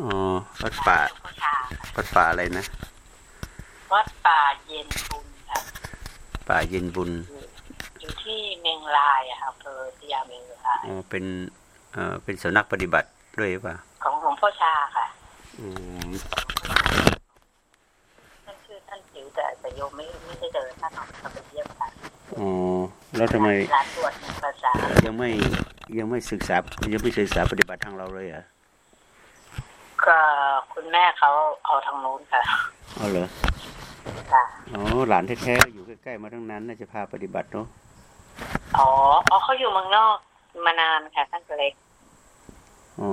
อ๋อวัดป่าหลวงพ่อชาค่ะวัดป่าอะไรนะ วัดป่าเย็นบุญค่ะ ป่าเย็นบุญ อยู่ที่เมงรายอะค่ะอำเภอพญาเมงรายอ๋อเป็นเอ่อเป็นสำนักปฏิบัติด้วยหรือเปล่าของหลวงพ่อชาค่ะอืมท่านชื่อท่านจิ๋วแต่แต่โยมไม่ไม่ได้เดินท่านออกมาไปเยี่ยมค่ะอ๋อแล้วทำไมร้านตรวจหนึ่งภาษายังไม่ยังไม่ศึกษายังไม่ศึกษาปฏิบัติทางเราเลยเหรอ ก็คุณแม่เขาเอาทางนู้นค่ะเอาเหรอค่ะอ๋อหลานแท้ๆอยู่ใกล้ๆมาทั้งนั้น น่าจะพาปฏิบัติเนาะอ๋ออ๋อเขาอยู่เมืองนอกมานานค่ะท่านเล็กอ๋อ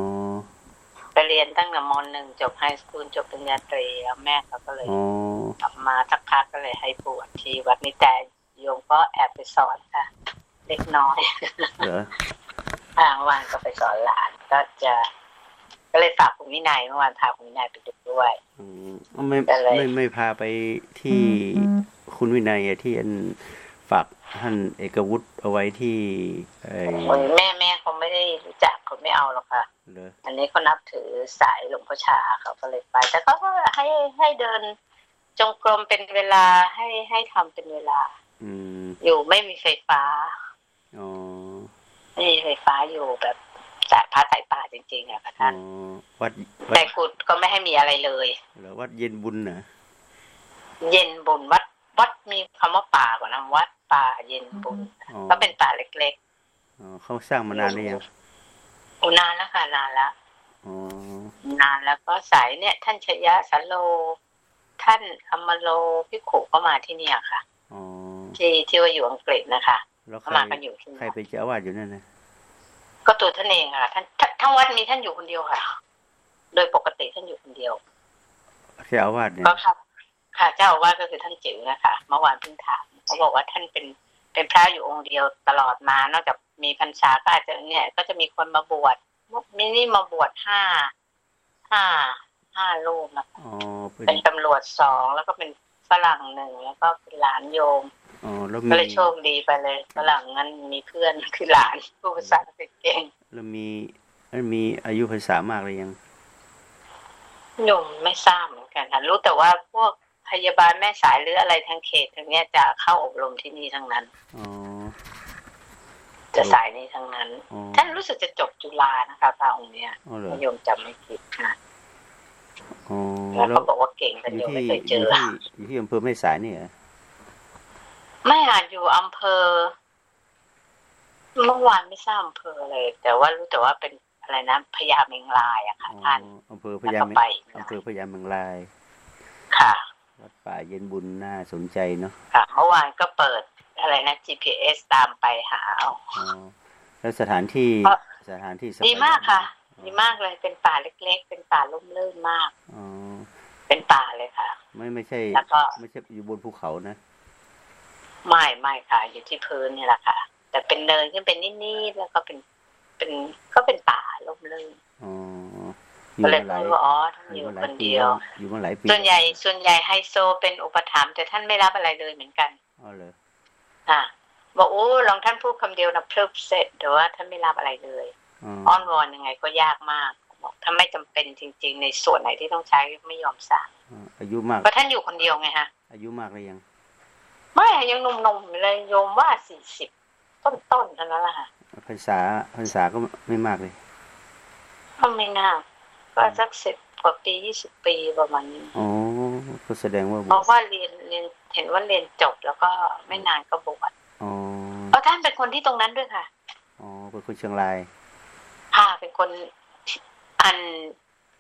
ไปเรียนตั้งแต่มหนึ่งจบไฮสคูลจบปริญญาตรีแล้วแม่เขาก็เลยอ๋อกลับมาสักพักก็เลยให้บวชที่วัดนี้แต่โยมก็แอบไปสอนค่ะ เล็กน้อยเหรอทางวันก็ไปสอนหลานก็จะ ก็เลยฝากคุณวินัยเมื่อวานพาคุณวินัยไปดูด้วยอืมไม่อะไรไม่ไม่พาไปที่คุณวินัยอะที่อันฝากท่านเอกวุฒิเอาไว้ที่ไอ้โอ้ยแม่แม่เขาไม่ได้รู้จักเขาไม่เอาหรอกค่ะเหรออันนี้เขานับถือสายหลวงพ่อชาเขาก็เลยไป แต่เขาก็ให้ให้เดินจงกรมเป็นเวลาให้ให้ทำเป็นเวลา อืมอยู่ไม่มีไฟฟ้าอ๋อไม่มีไฟฟ้าอยู่แบบ สายพระสายป่าจริงๆอะค่ะอ๋ท่านอวัดวัแต่ดกุดก็ไม่ให้มีอะไรเลยเหรอวัดเย็นบุญนะเย็นบุญวัดวัดมีคำว่าป่ากว่านะวัดป่าเย็นบุญอ๋อก็เป็นป่าเล็กอ๋อเขาสร้างมานานหรือยังๆอุนานแล้วค่ะนานแล้วอ๋อนานแล้วก็สายเนี่ย ท่านชยะสันโล ท่านอมโลพิขุก็มาที่เนี่ยค่ะอ๋อที่ที่ว่าอยู่อังกฤษนะคะแล้วใคก็รมากันอยู่ที่ใครนี่เป็นเจ้าอาวาสอยู่นั่นนะ ก็ตัวท่านเองค่ะท่านท่านทั้งวัดมีท่านอยู่คนเดียวค่ะ โดยปกติท่านอยู่คนเดียวเจ้าอาวาสเนี่ยก็ค่ะค่ะ เจ้าอาวาสก็คือท่านจิ๋วนะคะเมื่อวานเพิ่งถามเขาบอกว่าท่านเป็นเป็นพระอยู่องค์เดียวตลอดมา นอกจากมีพรรษาก็อาจจะเนี่ย ก็จะมีคนมาบวชมินี่มาบวชห้าห้าห้ารูปนะคะอ๋อเป็นเป็นตำรวจสองแล้วก็เป็นฝรั่งหนึ่งแล้วก็เป็นหลานโยมอ๋อแล้ว ก็มีเลยโชคดีไปเลยฝรั่งนั้นมีเพื่อนคือหลานผู้ภาษาอังกฤษเก่งแล้วมีแล้วมีอายุพรรษามากเลยยังหนุ่มไม่ทราบเหมือนกันค่ะรู้แต่ว่าพวกพยาบาลแม่สายหรืออะไรทางเขตทางเนี้ยจะเข้าอบรมที่นี่ทั้งนั้นอ๋อจะสายนี้ทั้งนั้นอ๋อท่านรู้สึกจะจบจุฬานะคะพระองค์เนี้ยอ๋อเหรอนิยมจำไม่ผิดค่ะอ๋อแล้วแล้วเขาบอกว่าเก่งแต่อยู่โยมที่ไม่เคยอเจยู่อที่อยู่ที่อำเภอแม่สายนี่เหรอ ไม่อาจอยู่อำเภอ เมื่อวานไม่ทราบอำเภอเลย แต่ว่ารู้แต่ว่าเป็นอะไรนะพญาเมงรายอะค่ะอ๋อท่านอำเภอพแล้วญาก็เมไปอำเภอพญาเมืองลาย ค่ะวัดป่าเย็นบุญน่าสนใจเนาะค่ะเมื่อวานก็เปิดอะไรนะ GPS ตามไปหาเอาอ๋อแล้วสถานที่เพราะสถานที่สดีมากค่ะอ๋อดีมากเลยเป็นป่าเล็ก ๆ เป็นป่าร่มรื่นมากอ๋อเป็นป่าเลยค่ะ ไม่ไม่ใช่ แล้วก็ไม่ใช่อยู่บนภูเขานะ ไม่ไม่ค่ะ อยู่ที่พื้นนี่แหละค่ะ แต่เป็นเนินขึ้นเป็นนิดๆแล้วก็เป็นเป็นก็เป็นป่าร่มรื่นอ๋ออยู่ก็เลยมาหลายรู้ว่าอ๋อท่านออยู่ยู่มาหคลายนปีเดียวแล้วอยู่มาหลายปีส่วนใหญ่ส่วนใหญ่ไฮโซเป็นอุปถัมภ์แต่ท่านไม่รับอะไรเลยเหมือนกันอ๋อเหรออะบอกโอ้ลองท่านพูดคำเดียวนะเพลิบเสร็จแต่ว่าท่านไม่รับอะไรเลยอ๋ออ้อนวอนยังไงก็ยากมากบอกถ้าไม่จำเป็นจริง ๆ ในส่วนไหนที่ต้องใช้ไม่ยอมสั่งอ๋ออายุมากเพราะท่านอยู่คนเดียวไงฮะ อายุมากเลยยัง ไม่อะยังหนุ่มๆอยู่เลยโยมว่าสี่สิบต้นๆเท่านั้นแหละค่ะพรรษาพรรษาก็ไม่มากเลยก็ไม่น่าก็สักสิบกว่าปียี่สิบปีประมาณนี้อ๋อก็แสดงว่าเพราะว่าเรียนเรียนเห็นว่าเรียนจบแล้วก็ไม่นานก็บวชอ๋อเพราะท่านเป็นคนที่ตรงนั้นด้วยค่ะอ๋อเป็นคนเชียงรายค่ะเป็นคนอัน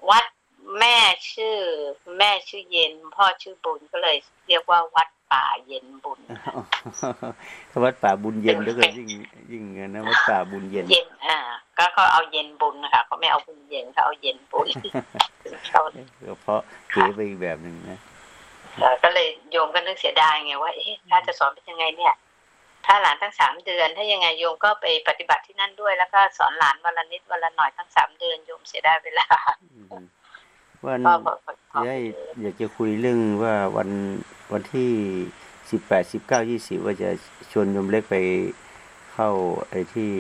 วัดแม่ชื่อ แม่ชื่อเย็น พ่อชื่อบุญก็เลย เรียกว่าวัด ป่าเย็นบุญวัดป่าบุญเย็นแล้วก็ยิ่งยิ่งเงินนะวัดป่าบุญเย็นเย็นอ่าก็เขาเอาเย็นบุญนะคะเขาไม่เอาบุญเย็นเขาเอาเย็นบุญเขาก็เพราะเก๋ไปอีกแบบหนึ่งนะเอ่อก็เลยโยมก็นึกเสียดายไงว่าเอ๊ะถ้าจะสอนเป็นยังไงเนี่ย ถ้าหลานทั้งสามเดือน ถ้ายังไงโยมก็ไปปฏิบัติที่นั่นด้วย แล้วก็สอนหลานวันละนิดวันละหน่อยทั้งสามเดือนโยมเสียดายเวลาอืม วันก็พอพอพออยากอยากจะคุยเรื่องว่าวันวันที่สิบแปดสิบเก้ายี่สิบว่าจะชวนโยมเล็กไปเข้าไอ้ที่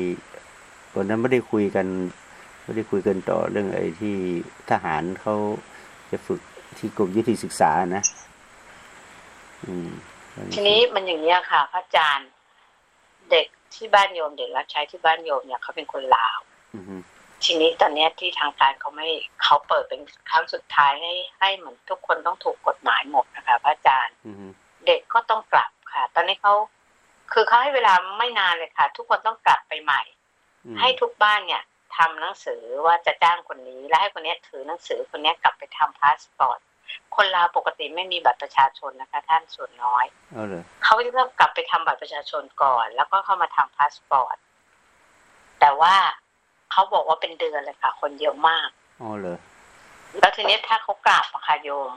วันนั้นไม่ได้คุยกันได้คุยกันต่อเรื่องไอ้ที่ทหารเขาจะฝึกที่กรมยุทธศึกษานะ อืมทีนี้มันอย่างนี้ยค่ะ พระอาจารย์ เด็กที่บ้านโยมเด็กรับใช้ที่บ้านโยมเนี่ยเขาเป็นคนลาวอืมฮึ ทีนี้ตอนเนี้ยที่ทางการเขาไม่เขาเปิดเป็นครั้งสุดท้ายให้ให้เหมือนทุกคนต้องถูกกฎหมายหมดนะคะพระอาจารย์อืมฮึเด็กก็ต้องกลับค่ะ ตอนนี้เขาคือเขาให้เวลาไม่นานเลยค่ะ ทุกคนต้องกลับไปใหม่อืมให้ทุกบ้านเนี่ยทำหนังสือว่าจะจ้างคนนี้และให้คนเนี้ยถือหนังสือคนเนี้ยกลับไปทำพาสปอร์ตคนลาวปกติไม่มีบัตรประชาชนนะคะ ท่านส่วนน้อยเอาเลยเขาจะต้องกลับไปทำบัตรประชาชนก่อน แล้วก็เข้ามาทำพาสปอร์ตแต่ว่า เขาบอกว่าเป็นเดือนเลยค่ะ คนเยอะมากอ๋อเลยแล้วทีนี้ถ้าเขากลับอะค่ะโยม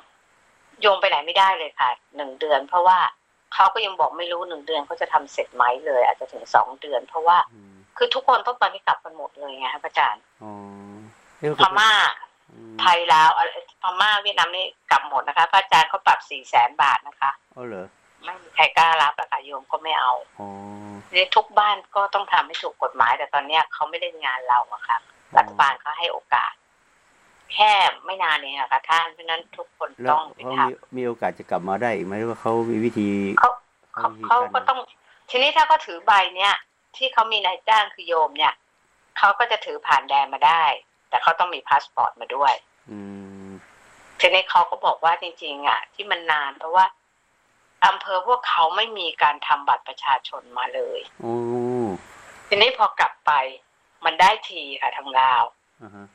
โยมไปไหนไม่ได้เลยค่ะหนึ่งเดือน เพราะว่าเขาก็ยังบอกไม่รู้หนึ่งเดือนเขาจะทำเสร็จไหมเลย อาจจะถึงสองเดือน เพราะว่าอืมคือทุกคนต้องตอนนี้กลับกันหมดเลยไงครับอาจารย์อ๋อเอ้ยพม่าอืมไทยลาวอะไรพม่าเวียดนามนี่กลับหมดนะคะพระอาจารย์เขาปรับสี่แสนบาทนะคะเอาเลย ไม่มีใครกล้ารับอะค่ะโยมก็ไม่เอาอ๋อนี่ทุกบ้านก็ต้องทำให้ถูกกฎหมาย แต่ตอนเนี้ยเขาไม่เล่นงานเราอะค่ะ รัฐบาลเขาให้โอกาส แค่ไม่นานเองอะค่ะท่านเพราะฉะนั้นทุกคนแล้วต้องไปเขาทมีมีโอกาสจะกลับมาได้อีกไหมหรือว่าเขามีวิธีำเขาเขามีวิธีเขาก็การต้อง ทีนี้ถ้าเขาถือใบเนี้ยที่เขามีนายจ้างคือโยมเนี่ยเขาก็จะถือผ่านแดนมาได้ แต่เขาต้องมีพาสปอร์ตมาด้วย อืมทีนี้เขาก็บอกว่าจริง ๆ อะ ที่มันนานเพราะว่า อำเภอพวกเขาไม่มีการทำบัตรประชาชนมาเลยโอ้ทีนี้พอกลับไป มันได้ทีค่ะทางลาวอ่าฮะ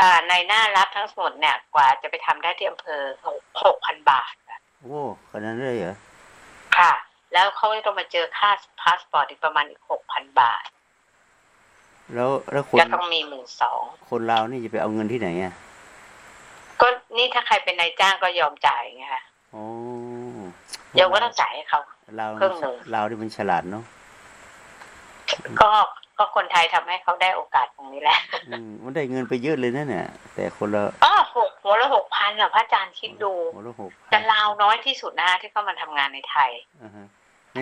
อ่าในหน้ารับทั้งหมดเนี่ยกว่าจะไปทำได้ที่อำเภอหกพันบาทค่ะโอ้ขนาดนั้นเลยเหรอค่ะ แล้วเขาจะต้องมาเจอค่าพาสปอร์ตอีกประมาณอีกหกพันบาท แล้วแล้วคนก็ต้องมีหมื่นสองคนลาวนี่จะไปเอาเงินที่ไหนอะก็นี่ถ้าใครเป็นนายจ้างก็ยอมจ่ายไงคะโอ้ โยมก็ต้องจ่ายให้เขาลาวครึ่งหนึ่งลาวที่มันฉลาดเนาะก็ก็คนไทยทำให้เขาได้โอกาสตรงนี้แหละอืมมันได้เงินไปเยอะเลยนะเนี่ย แต่คนละอ๋อหกหัวละหกพันอะพระอาจารย์คิดดูหัวละหกแต่ลาวน้อยที่สุดนะที่เข้ามาทำงานในไทยอ่าฮะ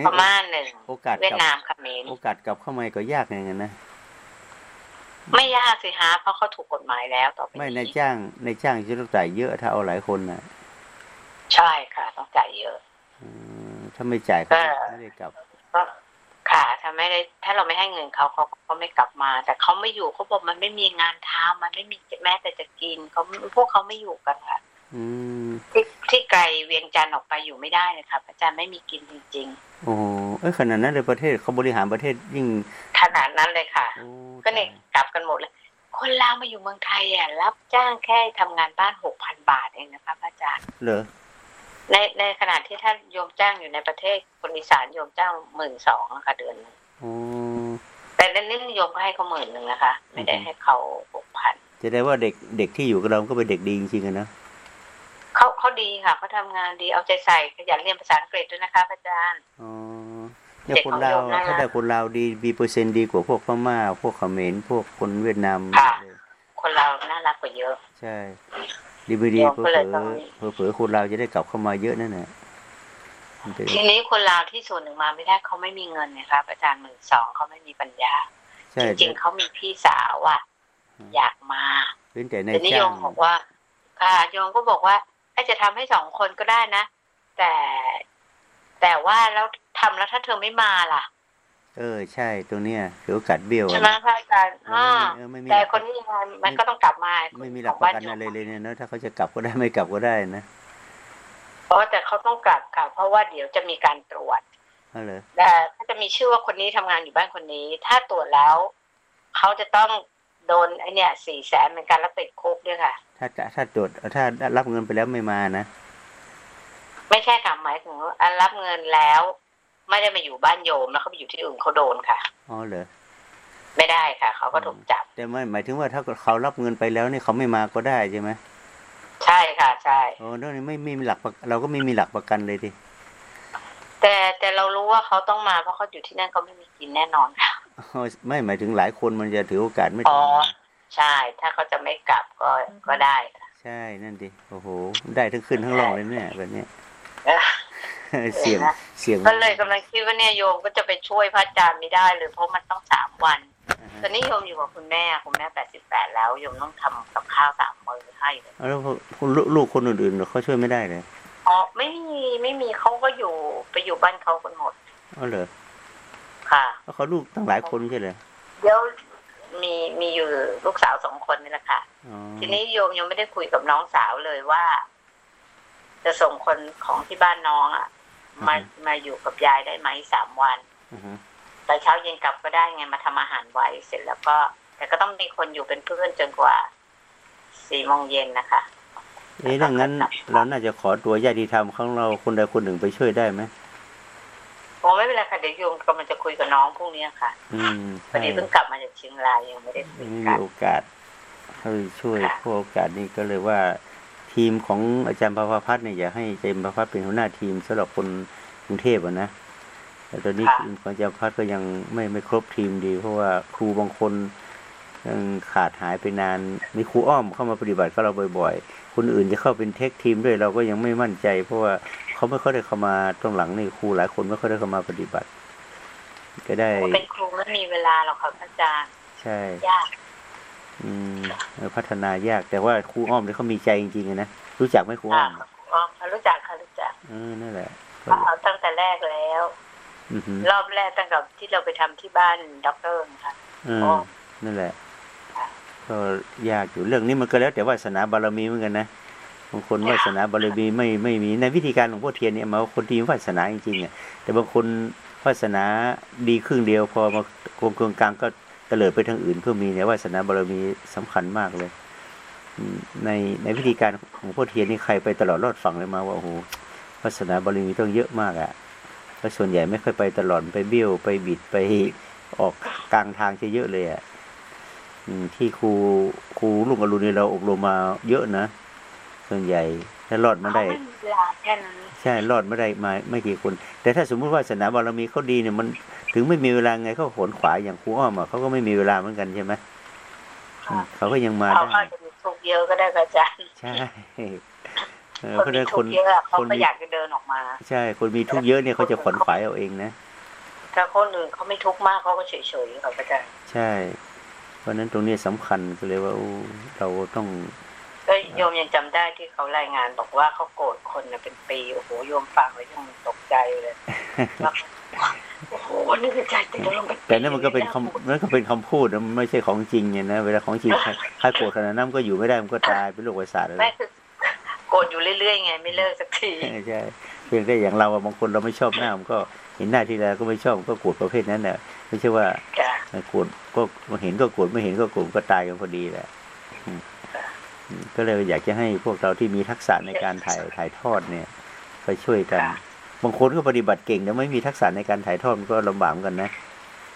พม่าหนึ่งโอกาสเวียกดลับนามเขมรโอกาสกลับเข้ามาก็ยากอย่างนั้นนะไม่ยากสิฮะเพราะเขาถูกกฎหมายแล้วต่อไปไม่ในายนี้จ้างในายจ้างจะต้องจ่ายเยอะถ้าเอาหลายคนน่ะใช่ค่ะ ต้องจ่ายเยอะอืม ถ้าไม่จ่ายเขาก็ไม่ได้กลับก็ค่ะถ้าไม่ได้ ถ้าเราไม่ให้เงินเขาเขาก็ไม่กลับมา แต่เขาไม่อยู่เขาบอกมันไม่มีงานทำมันไม่มีแม้แต่จะกินเขาพวกเขาไม่อยู่กันค่ะอืมที่ที่ไกลเวียงจันทร์ออกไปอยู่ไม่ได้เลยค่ะอาจารย์ไม่มีกินจริงโอ้โหเอ้ยขนาดนั้นเลยประเทศเขาบริหารประเทศยิ่งๆขนาดนั้นเลยค่ะโอ้ก็เนี่ยกลับกันหมดเลยคนลาวมาอยู่เมืองไทยอะรับจ้างแค่ทำงานบ้านหกพันบาทเองนะคะพระอาจารย์เหรอ ในในขณะที่ท่านโยมจ้างอยู่ในประเทศคนอีสานโยมจ้างหมื่นสองนะคะเดือนหนึ่งโอ้แต่ในนี้โยมก็ให้เขาหมื่นหนึ่งนะคะ ไม่ได้ให้เขาหกพันจะได้ว่าเด็กเด็กที่อยู่กับเราก็เป็นเด็กดีจริงๆอะนะเขาเขาดีค่ะเขาทำงานดีเอาใจใส่ขยันเรียนภาษาอังกฤษด้วยนะคะพระอาจารย์อ๋อเนี่ยเด็กคนของลาวโยมน่ารักถ้าได้คนลาวดีมีเปอร์เซ็นต์ดีกว่าพวกพม่าพวกเขมรพวกคนเวียดนามค่ะเลยคนเราน่ารักกว่าเยอะ ใช่ ดีไม่ดีโยมเผลก็อเลยต้องเผลอเผลอๆคนลาวจะได้กลับเข้ามาเยอะนั่นแหละมันจะทีนี้คนลาวที่ส่วนหนึ่งมาไม่ได้เขาไม่มีเงินนะครับอาจารย์หมื่นสองเขาไม่มีปัญญาใช่จริงๆเขามีพี่สาวอะ อยากมาเป็นแต่ในแต่นิยจ้างมบอกว่า ค่ะโยมก็บอกว่าไอ้จะทำให้สองคนก็ได้นะ แต่แต่ว่าแล้วทำแล้วถ้าเธอไม่มาล่ะ เออ ใช่ตรงเนี้ยถือโอกาสเบี้ยวใช่ไหมอะพระอาจารย์เราอ่าไม่มีเออไม่มีแต่คนนี้ยังไงมันก็ต้องกลับมา ไม่มีหลักประกันขงอะไรบ้าโยมเลยเนี่ยเนอะถ้าเขาจะกลับก็ได้ไม่กลับก็ได้นะเพราะแต่เขาต้องกลับค่ะ เพราะว่าเดี๋ยวจะมีการตรวจเอาเลยแต่ถ้าจะมีชื่อว่าคนนี้ทำงานอยู่บ้านคนนี้ ถ้าตรวจแล้วเขาจะต้องโดนไอเนี่ยสี่แสนเป็นการรับติดคุกด้วยค่ะ ถ้าจะถ้าตรวจถ้ารับเงินไปแล้วไม่มานะ ไม่ใช่ค่ะหมายถึงว่าอันรับเงินแล้ว ไม่ได้มาอยู่บ้านโยมแล้วเขาไปอยู่ที่อื่นเขาโดนค่ะอ๋อเหรอไม่ได้ค่ะเขาก็ถูกจับแต่ไม่หมายถึงว่าถ้าเขารับเงินไปแล้วเนี่ยเขาไม่มาก็ได้ใช่ไหมใช่ค่ะ ใช่โอ้เรื่องนี้ไม่ไม่มีหลักประเราก็ไม่มีหลักประกันเลยดิแต่แต่เรารู้ว่าเขาต้องมาเพราะเขาอยู่ที่นั่นเขาไม่มีกินแน่นอนค่ะอ๋อไม่หมายถึงหลายคนมันจะถือโอกาสไม่อ๋ทัอนใช่ ถ้าเขาจะไม่กลับก็ก็ได้ค่ะใช่นั่นดิโอ้โห ได้ทั้งขึ้นทั้งลงเลยเนี่ยแบบเนี้ย เออเสียงนะเสียงก็เลยกำลังคิดว่าเนี่ยโยมก็จะไปช่วยพระอาจารย์ไม่ได้เลยเพราะมันต้องสามวันอ่าฮตอนนี้โยมอยู่กับคุณแม่คุณแม่แปดสิบแปดแล้วโยมต้องทำกับข้าวสามมื้อให้เลยแล้วคุณลูกลูกคนอื่นๆเขาช่วยไม่ได้เลยอ๋อไม่มีไม่มีเขาก็อยู่ไปอยู่บ้านเขากันหมดเอาเหรอค่ะแล้วเขาลูกตั้งหลายคนไม่ใช่เลยเดี๋ยวมีมีอยู่ลูกสาวสองคนนี่แหละค่ะอ๋อทีนี้โยมยังไม่ได้คุยกับน้องสาวเลยว่า จะส่งคนของที่บ้านน้องอะ มามาอยู่กับยายได้ไหมสามวันอือฮึแต่เช้าเย็นกลับก็ได้ไงมาทำอาหารไว้เสร็จแล้วก็ แต่ก็ต้องมีคนอยู่เป็นเพื่อนจนกว่าสี่โมงเย็นนะคะเอ๊ะดังนั้นเราน่าจะขอตัวญาติธรรมของเราคนใดคนหนึ่งไปช่วยได้ไหมโอ้ไม่เป็นไรค่ะเดี๋ยวโยมกำลังจะคุยกับน้องพรุ่งนี้ค่ะ อืมพอใช่ดีเพิ่งกลับมาจากเชียงรายยังไม่ได้คุยไม่กัมีนโอกาสเข้าไปช่วยค่ะพวกโอกาสนี้ก็เลยว่า ทีมของอาจารย์ประภาพัฒน์เนี่ยอยากให้อาจารย์ประภาพัฒน์เป็นหัวหน้าทีมสำหรับคนกรุงเทพอะนะแต่ตอนนี้ทีมของอาจารย์ประภาพัฒน์ก็ยังไม่ไม่ครบทีมดี เพราะว่าครูบางคนยังขาดหายไปนานมีครูอ้อมเข้ามาปฏิบัติกับเราบ่อยๆ คนอื่นจะเข้าเป็นเทคทีมด้วยเราก็ยังไม่มั่นใจ เพราะว่าเขาไม่ค่อยได้เข้ามาตรงหลังนี่ครูหลายคนไม่ค่อยได้เข้ามาปฏิบัติ ก็ได้เป็นครูไม่มีเวลาหรอกค่ะพระอาจารย์ใช่ยาก อืมเออพัฒนายาก แต่ว่าครูอ้อมเนี่ยเขามีใจจริงๆอะนะรู้จักไหมครูอ้ค่ะอมอ๋อรู้จักค่ะรู้จักเออนั่นแหละก็เขาเอาตั้งแต่แรกแล้วอือหือรอบแรกตั้งแต่ที่เราไปทำที่บ้านด็อกเตอร์ค่ะเอออ๋อนั่นแหละก็ยากอยู่เรื่องนี้มันก็แล้ว แต่วาสนาบารมีเหมือนกันนะบางคนวาสนาบารมีไม่ไม่มีในวิธีการหลวงพ่อเทียนเนี่ยหมายว่าคนที่มีวาสนาจริงๆอะแต่บางคนวาสนาดีครึ่งเดียว พอมาโกงกลางกลางก็เต ลิดไปทางอื่นเพื่อมีเนี่ยวาสนาบารมีสำคัญมากเลยอืมในในวิธีการของหลวงพ่อเทียนนี่ใครไปตลอดรอดฝั่งเลยมาว่าโอ้โหวาสนาบารมีต้องเยอะมากอะแล้วส่วนใหญ่ไม่ค่อยไปตลอดไปเบี้ยวไปบิดไปออกกลางทางจะเยอะเลยอะอืมที่ครูครูลุงอรุณนี่เราอบรมมาเยอะนะ ส่วนใหญ่ถ้ารอดมาเขาได้ไม่มีเวลาแค่นั้นใช่รอดไม่ได้มาไม่กี่คน แต่ถ้าสมมุติว่าศาสนาบารมีเขาดีเนี่ยมัน ถึงไม่มีเวลาไงเขาขวนขวายอย่างครูอ้อมอะเขาก็ไม่มีเวลาเหมือนกันใช่ไหมอืมเขาก็ยังมาเขาได้อาจจะมีทุกข์เยอะก็ได้ค่ะอาจารย์ใช่เออคนเพราะฉะมีนั้นทุคกนข์เยอะเขาคนก็มีอยากจะเดินออกมา ใช่ คนมีทุกข์เยอะเนี่ยเขาจะขวนขวายเอาเองนะถ้าคนอื่นเขาไม่ทุกข์มากเขาก็เฉยๆค่ะอาจารย์ใช่ เพราะฉะนั้นตรงนี้สำคัญก็เลยว่าโอ้เราต้องก็โยมยังจำได้ที่เขารายงานบอกว่าเขาโกรธคนน่ะเป็นปีโอ้โหโยมฟังแล้วยังตกใจเลยว่า โอ้โหนี่คือใจติดลงไปแต่นั่นมันก็เป็นคำนั่นก็เป็นคำพูดนะมันไม่ใช่ของจริงไงนะเวลาของจริงใครใครโกรธขนาดนั้นมันก็อยู่ไม่ได้มันก็ตายเป็นโรคประสาทอะไรแม่คือโกรธอยู่เรื่อยๆไงไม่เลิกสักทีใช่ใช่เพียงแต่อย่างเราอะบางคนเราไม่ชอบหน้ามันก็เห็นหน้าทีไรก็ไม่ชอบมันก็โกรธประเภทนั้นแหละไม่ใช่ว่าจ้ะโกรธก็เห็นก็โกรธไม่เห็นก็โกรธก็ตายกันพอดีแหละอืมอืมก็เลยอยากจะให้พวกเราที่มีทักษะในการถ่ายถ่ายทอดเนี่ย ไปช่วยกัน บางคนก็ปฏิบัติเก่งแต่ไม่มีทักษะในการถ่ายทอดมันก็ลำบากเหมือนกันนะ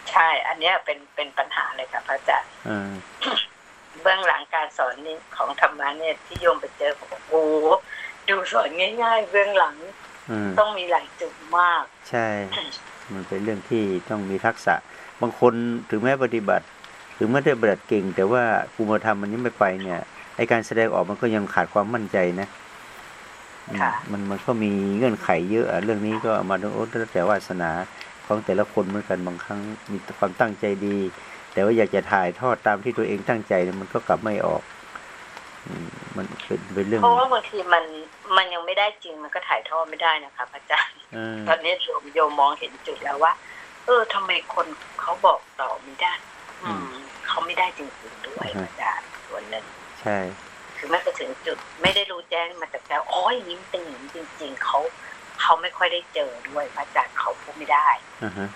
ใช่ อันเนี้ยเป็นเป็นปัญหาเลยค่ะพระอาจารย์เออเบื้องหลังการสอนนี่ของธรรมะเนี่ยที่โยมไปเจอบอกโอ้โหดูสอนง่าย ๆ เบื้องหลังอืมต้องมีหลายจุดมาก ใช่ มันเป็นเรื่องที่ต้องมีทักษะ บางคนถึงแม้ปฏิบัติ ถึงไม่ได้ปฏิบัติเก่ง แต่ว่าภูมิธรรมมันยังไม่ไปเนี่ยไอการแสดงออกมันก็ยังขาดความมั่นใจนะอื มค่ะมันมันก็มีเงื่อนไขเยอะอะเรื่องนี้ก็มาดูโอ้แล้วแต่วาสนาของแต่ละคนเหมือนกันบางครั้งมีความตั้งใจดี แต่ว่าอยากจะถ่ายทอดตามที่ตัวเองตั้งใจเนี่ยมันก็กลับไม่ออกอืมมันเป็นเป็นเรื่องเพราะว่าบางทีมันมันยังไม่ได้จริงมันก็ถ่ายทอดไม่ได้นะคะพระอาจารย์เออตอนนี้โยมโยมมองเห็นจุดแล้วว่า เออทำไมคนเขาบอกต่อไม่ได้ อืมเขาไม่ได้จริงๆด้วยพระอาจารย์ส่วนหนึ่งใช่ คือไม่ไปถึงจุด ไม่ได้รู้แจ้งมาจากแล้วอ๋ออย่างนี้มันเป็นอย่างนี้จริง ๆเขาเขาไม่ค่อยได้เจอด้วยพระอาจารย์เขาพูดไม่ได้อ่าฮะ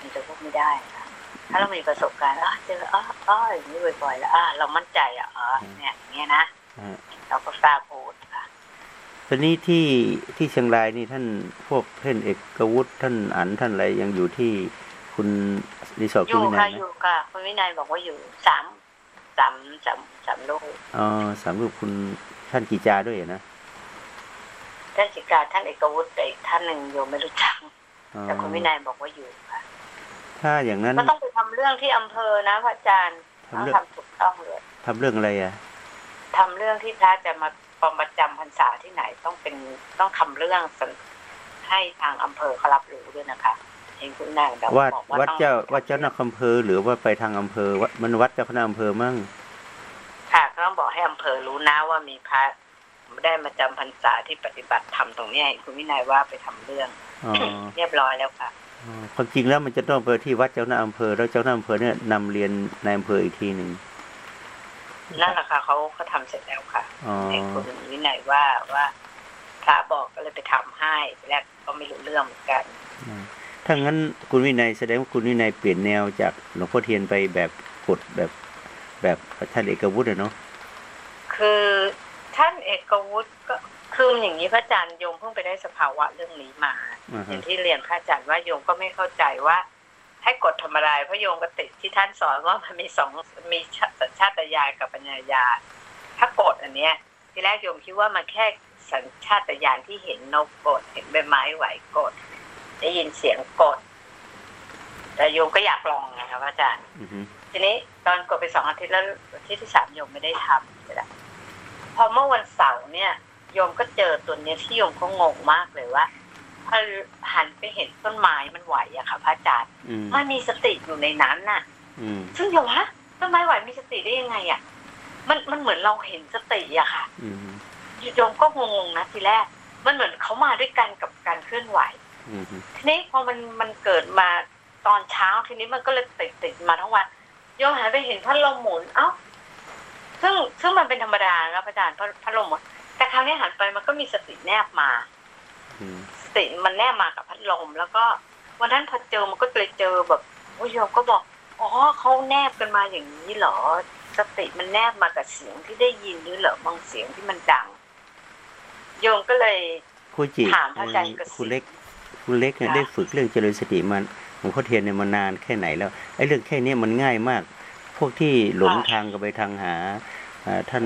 มันจะพูดไม่ได้ค่ะถ้าเรามีประสบการณ์อะเจออะอะอย่างนี้บ่อยๆแล้วอะเรามั่นใจอะอ๋อเนี่ยอย่างเงี้ยนะอ่าเราก็กล้าพูดค่ะตอนนี้ที่ที่เชียงรายนี่ท่านพวกท่านเอกวุฒิท่านอันท่านอะไรยังอยู่ที่คุณรีสอร์ทอคุณยู่วินัค่ะยไหมอยู่ค่ะคุณวินัยบอกว่าอยู่สามสามสาม สามลูกอ๋อสามรูปคุณท่านกีจาด้วยนะท่านสิกาท่านเอกวุฒิแต่อีกท่านหนึ่งโยมไม่รู้จักอ๋อแต่คุณวินัยบอกว่าอยู่ค่ะ ถ้าอย่างนั้นก็ต้องไปทำเรื่องที่อำเภอนะพระอาจารย์ต้อทำงเรื่องทำถูกต้องเลยทำเรื่องอะไรอะทำเรื่องที่พระจะมาประจำพรรษาที่ไหนต้องเป็นต้องทำเรื่องให้ทางอำเภอเขารับรู้ด้วยนะคะเองคุณนายแบบวัดบอกวัดต้องเจ้าวัดเจ้านักอำเภอหรือว่าไปทางอำเภอวัดมันวัดเจ้าคณะอำเภอมั่งค่ะก็ ต้องบอกให้อำเภอรู้นะว่ามีพระได้มาจำพรรษาที่ปฏิบัติธรรมตรงเนี้ยเห็นคุณวินัยว่าไปทำเรื่องอ๋อเรียบร้อยแล้วค่ะอ๋อความจริงแล้วมันจะต้องไปที่วัดเจ้าหน้าอำเภอ แล้วเจ้าหน้าอำเภอเนี่ยนำเรียนในอำเภออีกทีหนึ่งนั่นแหละค่ะเขาเขาทำเสร็จแล้วค่ะอ๋อไอ้คุณวินัยว่าว่าพระบอกก็เลยไปทำให้ทีแรกก็ไม่รู้เรื่องเหมือนกันถ้างั้นคุณวินัยแสดงว่าคุณวินัยเปลี่ยนแนวจากหลวงพ่อเทียนไปแบบกฎแบบแบบท่านเอกวุฒิอะเนาะ คือท่านเอกวุฒิก็คืออย่างนี้พระอาจารย์โยมเพิ่งไปได้สภาวะเรื่องนี้มาอ่าอฮะย่างที่เรียนพระอาจารย์ว่าโยมก็ไม่เข้าใจว่า ให้กฎธรรมดาเพราะโยมก็ติดที่ท่านสอนว่ามันมีสองมีสัญชาตญาณกับปัญญาญาณถ้ากฎอันเนี้ยทีแรกโยมคิดว่ามันแค่สัญชาตญาณที่เห็นนกกดเห็นใบไม้ไหวกด ได้ยินเสียงกด แต่โยมก็อยากลองไงครับอาจารย์อือฮึทีนี้ตอนกดไปสองอาทิตย์แล้วอาทิตย์ที่สามโยมไม่ได้ทำใช่ไหม พอเมื่อวันเสาร์เนี่ยโยมก็เจอตัวเนี้ยที่โยมก็งงมากเลยว่าพอหันไปเห็นต้นไม้มันไหวอะค่ะพระอาจารย์อืมมันมีสติอยู่ในนั้นน่ะอืมซึ่งเดี๋ยววะต้นไม้ไหวมีสติได้ยังไงอะมันมันเหมือนเราเห็นสติอะค่ะอืมโยมก็งงๆนะทีแรก มันเหมือนเขามาด้วยกันกับการเคลื่อนไหวอืมทีนี้พอมันมันเกิดมาตอนเช้าทีนี้มันก็เลยติดติดมาทั้งวันโยมหันไปเห็นพัดลมหมุนเอ้า ซึ่งซึ่งมันเป็นธรรมดาครับอาจารย์พัดพัดลมหมุนแต่คราวนี้หันไปมันก็มีสติแนบมาอืมสติมันแนบมากับพัดลม แล้วก็วันนั้นพอเจอมันก็เลยเจอแบบโอ้ยโยมก็บอกอ๋อเขาแนบกันมาอย่างนี้เหรอ สติมันแนบมากับเสียงที่ได้ยินหรือเหรอบางเสียงที่มันดัง โยมก็เลยคุณจิถามพระอาจารย์กสิคุณเล็กคุณเล็กเนี่ยค่ะได้ฝึกเรื่องเจริญสติมาหลวงพ่อเทียนเนี่ยมานานแค่ไหนแล้วไอ้เรื่องแค่เนี้ยมันง่ายมากพ วกที่หลงทางก็ไปทางหาอ่าท่าน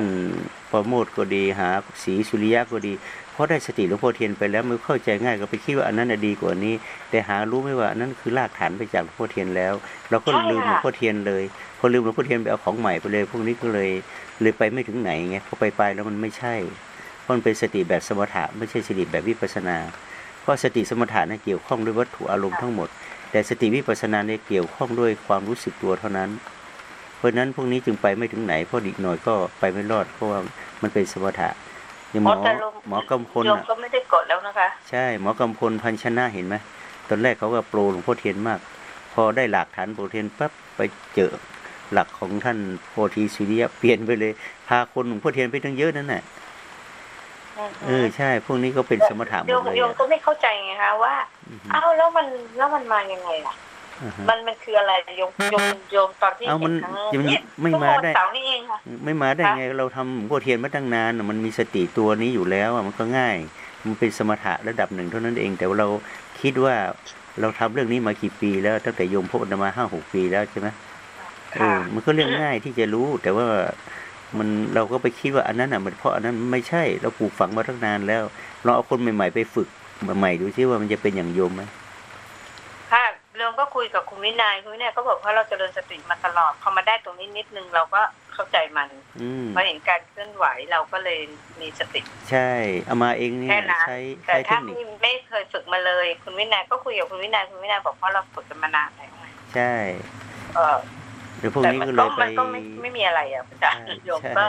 ประโมทก็ดีหาศรีสุริยะก็ดี เพราะได้สติหลวงพ่อเทียนไปแล้วมันเข้าใจง่ายก็ไปคิดว่าอันนั้นน่ะดีกว่านี้ แต่หารู้ไหมว่าอันนั้นคือรากฐานไปจากหลวงพ่อเทียนแล้ว เราก็ใช่ลืมหลวงค่ะพ่อเทียนเลย พอลืมหลวงพ่อเทียนไปเอาของใหม่ไปเลย พวกนี้ก็เลยเลยไปไม่ถึงไหนไงพอไปไปแล้วมันไม่ใช่เพราะมันเป็นสติแบบสมถะไม่ใช่สติแบบวิปัสสนา เพราะสติสมถะนั้นเกี่ยวข้องด้วยวัตถุอารมณ์ทั้งหมด แต่สติวิปัสสนาเนี่ยเกี่ยวข้องด้วยความรู้สึกตัวเท่านั้นเพ ราะฉะนั้นพวกนี้จึงไปไม่ถึงไหนเพราะอีกหน่อยก็ไปไม่รอดเพราะว่ามันเป็นสมถะอย่างหมอแต่ลมหมอกำพลโยมอะก็ไม่ได้กดแล้วนะคะ ใช่หมอกำพลพันชนะเห็นไหมตอนแรกเขาก็โปรหลวงพ่อเทียนมาก พอได้หลักฐานโปรเทียนปั๊บไปเจอหลักของท่านโพธิสุริยะเปลี่ยนไปเลยพาคนหลวงพ่อเทียนไปตั้งเยอะนั่นแหละเออใช่ พวกนี้ก็เป็นสมถะหมโยดมเลยโยมอะก็ไม่เข้าใจไงคะว่าอือฮึอ้าวแล้วมันแล้วมันมายังไงล่ะอ่าฮะ มันมันคืออะไรโยมโยมโยมตอนที่เอ้ามันเห็นครั้งมันเนี่ยไม่เมื่อมาวันได้เสาร์นี่เองค่ะไม่มาได้คะไงเราทำหลวงพ่อเทียนมาตั้งนานน่ะมันมีสติตัวนี้อยู่แล้วอะมันก็ง่าย มันเป็นสมถะระดับหนึ่งเท่านั้นเอง แต่ว่าเราคิดว่าเราทำเรื่องนี้มากี่ปีแล้วตั้งแต่โยมพบมาห้าหกปีแล้วใช่ไหมเอค่ะอมันก็เรื่องง่ายที่จะรู้ แต่ว่ามันเราก็ไปคิดว่าอันนั้นอะมันเพราะอันนั้นไม่ใช่เราปลูกฝังมาตั้งนานแล้ว เราเอาคนใหม่ ๆ ไปฝึกใหม่ๆดูซิว่ามันจะเป็นอย่างโยมไหมค่ะโยม ก็คุยกับคุณวินัยคุณวินัยก็บอกว่าเราเจริญสติมาตลอดพอมาได้ตรงนี้นิดนึงเราก็เข้าใจมันอืมพอเห็นการเคลื่อนไหวเราก็เลยมีสติ ใช่ เอามาเองเนี่แค่ยนั้นใช้แต่ใช้เทถ้าคนิคไม่ไม่เคยฝึกมาเลย คุณวินัยก็คุยกับคุณวินัยคุณวินัยบอกว่าเราฝึกกันมานานแล้วไงใช่เออเดี๋ยวพวกแต่นี้มันก็เลก็ยไปมันก็ไม่ไม่มีอะไรอะอาจารย์ใช่โยมใช่ก็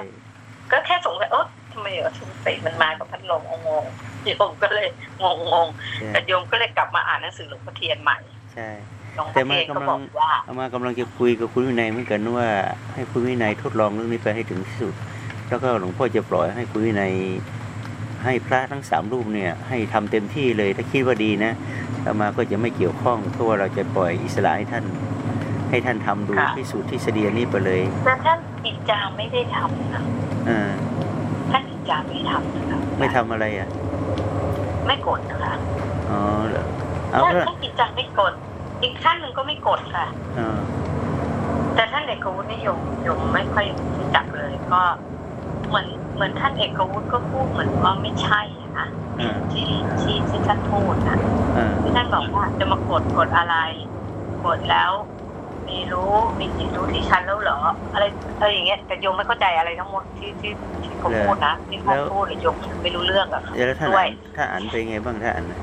ก็แค่สงสัยเออทำไมเออสติมันมากับพัดลมงงๆโยมก็เลยงงงๆแต่โยมก็เลยกลับมาอ่านหนังสือหลวงพ่อเทียนใหม่ ใช่ หลวงพ่แต่อมันเทียนก็กำลังบอกว่าเอามากำลังจะคุยกับคุณวินัยเหมือนกันว่า ให้คุณวินัยทดลองเรื่องนี้ไปให้ถึงที่สุด แล้วก็หลวงพ่อจะปล่อยให้คุณวินัยให้พระทั้งสามรูปเนี่ยให้ทำเต็มที่เลยถ้าคิดว่าดีนะอามาก็จะไม่เกี่ยวข้องเพราะว่าเราจะปล่อยอิสระให้ท่าน ให้ท่านทำดูพิสูจน์ทฤษฎีอันนี้ไปเลยแต่ท่านกิจจาไม่ได้ทำนะอ่าท่านกิจจาไม่ทำนะคะไม่ทำอะไรอะ ไม่กดนะคะอ๋อเหรอเอาท่านละท่านกิจจาไม่กด อีกท่านหนึ่งก็ไม่กดค่ะอ่าแต่ท่านเอกวุฒินิยมยมไม่ค่อยรู้จักเลย ก็เหมือนเหมือนท่านเอกวุฒิก็พูดเหมือนว่าไม่ใช่อะนะอ่าที่ที่ที่ท่านพูดนะอ่าที่ท่านบอกว่าจะมากดกดอะไรกดแล้ว มีรู้มีจิตรู้ที่ชั้นแล้วเหรออะไรอะไรอย่างเงี้ยแต่โยมไม่เข้าใจอะไรทั้งหมดที่ที่ที่เขาพูดนะที่เขาพูดโยมไม่รู้เรื่องอะค่ะแล้วถ้าด้วยอ่านถ้าอ่านไปนไงบ้างถ้าอ่านนะ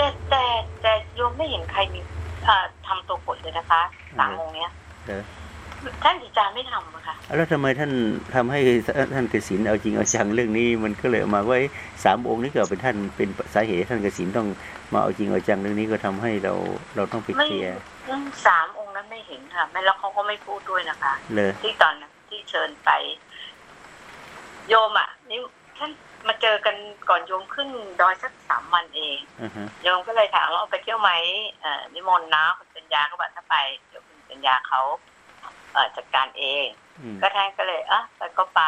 แต่แต่แต่โยมไม่เห็นใครมีเอ่อทำตัวกดเลยนะคะสามองค์เนี้ยเออท่านจิจาไม่ทำอะค่ะแล้วทำไมท่านทำให้ท่านกสินเอาจริงเอาจังเรื่องนี้มันก็เลยออกมาว่าเอ้ยสามองค์นี้เกิดเป็นท่านเป็นสาเหตุให้ท่านกสินต้องมาเอาจริงเอาจังเรื่องนี้ก็ทำให้เราเราต้องไปไม่เคลียร์อืมสามองค์นั้นไม่เห็นค่ะไม่แล้วเขาก็ไม่พูดด้วยนะคะเลยที่ตอนนั้นที่เชิญไป โยมอะนี่ท่าน มาเจอกันก่อนโยมขึ้นดอยสักสามวันเองอ่าฮะโยมก็เลยถามว่าเอาไปเที่ยวไหมเอ่อนิมนต์นะคุณปัญญาก็บอกถ้าไปเดี๋ยวคุณปัญญาเขาเอ่อจัดการเองอืมก็ท่านก็เลยอะไปก็ไป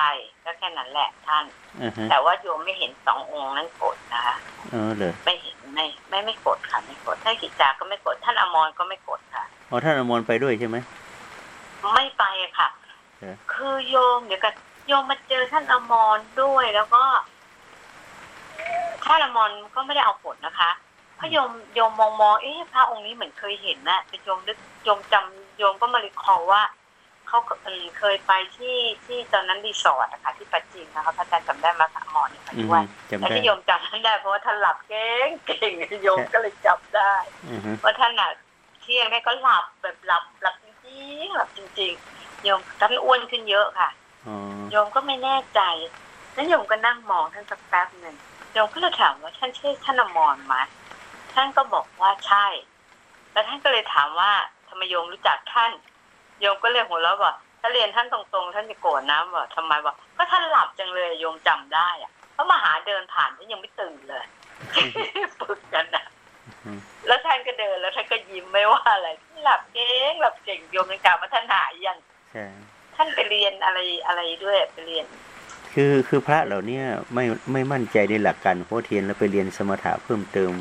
ก็แค่นั้นแหละท่านอ่าฮะแต่ว่าโยมไม่เห็นสององค์นั้นโกรธนะคะเออเลยไม่เห็นไม่ไม่ไม่โกรธค่ะไม่โกรธท่านกิจจาก็ไม่โกรธท่านอมรก็ไม่โกรธค่ะอ๋อท่านอมรไปด้วยใช่ไหมไม่ไปอะค่ะเออคือโยมเดี๋ยวกันโยมมาเจอท่านอมรด้วยแล้วก็ ท่านอมรก็ไม่ได้เอาผลนะคะเพราะโยมโยมมองมองเอ๊ะพระองค์นี้เหมือนเคยเห็นนะแต่โยมนึกโยมจำโยมก็มา recall ว่าเขาเออเคยไปที่ที่ตอนนั้นรีสอร์ทอะค่ะที่ปราจีนนะคะพระอาจารย์จำได้มาพระอมรเนี่ยค่ะอืมด้วยจำแต่ได้ที่โยมจำท่านได้เพราะว่าท่านหลับเก่งเก่งโยมก็เลยจับได้อือฮึว่าท่านอะเที่ยงได้ก็หลับแบบหลับหลับจริงๆหลับจริงๆโยมท่านอ้วนขึ้นเยอะค่ะอ๋อโยมก็ไม่แน่ใจแล้วโยมก็นั่งมองท่านสักแป๊บหนึ่ง โยมก็เลยถามว่าท่านใช่ท่านอมรไหมท่านก็บอกว่าใช่ แล้วท่านก็เลยถามว่าทำไมโยมรู้จักท่าน โยมก็เลยหัวเราะว่าถ้าเรียนท่านตรงๆ ท่านจะโกรธนะบอกทำไมบอกก็ท่านหลับจังเลยโยมจำได้อะเพราะมาหาเดินผ่านท่านยังไม่ตื่นเลยฝึกกันนะอืมแล้วท่านก็เดินแล้วท่านก็ยิ้มไม่ว่าอะไรหลับเก่งหลับเก่งโยมยังกล่าวว่าท่านหายยังใช่ท่านไปเรียนอะไรอะไรด้วยไปเรียน คือคือพระเหล่าเนี้ยไม่ไม่มั่นใจในหลักการของพ่อเทียนแล้วไปเรียนสมถะเพิ่มเติม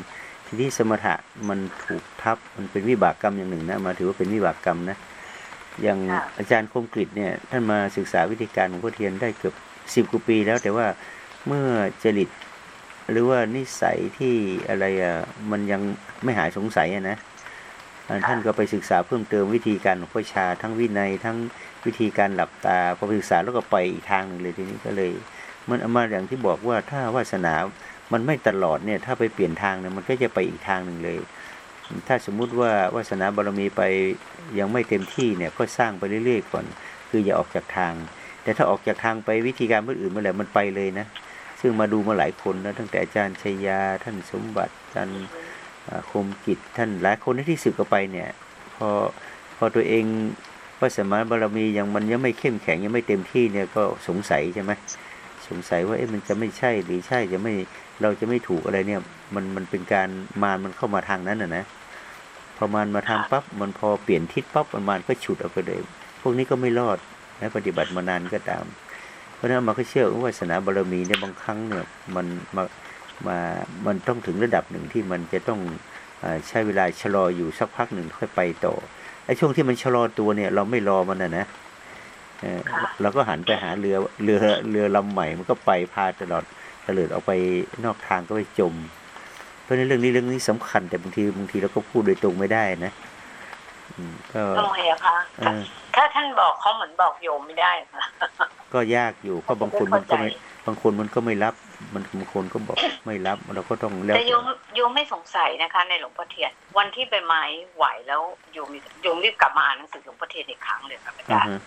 ทีนี้สมถะมันถูกทับมันเป็นวิบากกรรมอย่างหนึ่งนะมาถือว่าเป็นวิบากกรรมนะอย่างค่ะอาจารย์คมกริตเนี่ย ท่านมาศึกษาวิธีการของพ่อเทียนได้เกือบสิบกว่าปีแล้ว แต่ว่าเมื่อจริตหรือว่านิสัยที่อะไรอะมันยังไม่หายสงสัยอะนะอ่าท่านก็ไปศึกษาเพิ่มเติมวิธีการของพ่อชาทั้งวินัยทั้ง วิธีการหลับตาพอไปศึกษาแล้วก็ไปอีกทางหนึ่งเลยทีนี้ก็เลย มันเอามาอย่างที่บอกว่าถ้าวาสนามันไม่ตลอดเนี่ย ถ้าไปเปลี่ยนทางเนี่ยมันก็จะไปอีกทางหนึ่งเลย ถ้าสมมุติว่าวาสนาบารมีไปยังไม่เต็มที่เนี่ยก็สร้างไปเรื่อยๆก่อน คืออย่าออกจากทาง แต่ถ้าออกจากทางไปวิธีการเมื่ออื่นเมื่อไหร่มันไปเลยนะซึ่งมาดูมาหลายคนนะตั้งแต่อาจารย์ชัยยาท่านสมบัติอาจารย์คมกิจท่านหลายคนที่สึกออกไปเนี่ยพอพอตัวเอง วาสนาบารมียังมันยังไม่เข้มแข็งยังไม่เต็มที่เนี่ยก็สงสัยใช่ไหมสงสัยว่าเอ๊ะมันจะไม่ใช่หรือใช่จะไม่เราจะไม่ถูกอะไรเนี่ย มันมันเป็นการมารมันเข้ามาทางนั้นนะนะพอมารมาทางปั๊บมันพอเปลี่ยนทิศปั๊บมันมารก็ฉุดเอาไปเลยพวกนี้ก็ไม่รอดนะปฏิบัติมานานก็ตาม เพราะนั้นมันก็เชื่อว่าวาสนาบารมีเนี่ยบางครั้งเนี่ยมันมามามันต้องถึงระดับหนึ่งที่มันจะต้องใช้เวลาชะลออยู่สักพักหนึ่งค่อยไปต่อ อ้ช่วงที่มันชะลอตัวเนี่ย เราไม่รอมันนะนะเออค่ะเราก็หันไปหาเรือเรือเรือลำใหม่มันก็ไปพาตลอดตะเลิดออกไปนอกทางก็ไปจม เพราะฉะนั้นเรื่องนี้เรื่องนี้สำคัญ แต่บางทีบางทีเราก็พูดโดยตรงไม่ได้นะอืมก็ทำไมอะคะเออถ้าท่านบอกเขาเหมือนบอกโยมไม่ได้ค่ะก็ยากอยู่เพราะบางคนมันก็ไม่บางคนมันก็ไม่รับ มันบางคนก็บอกไม่รับเราก็ต้องแล้วแต่โยมโยมไม่สงสัยนะคะ ในหลวงพ่อเทียนวันที่ใบไม้ไหวแล้วโยมโยมรีบกลับมาอ่านหนังสือหลวงพ่อเทียนอีกครั้งเลยค่ะอาอ่าจารย์ฮะ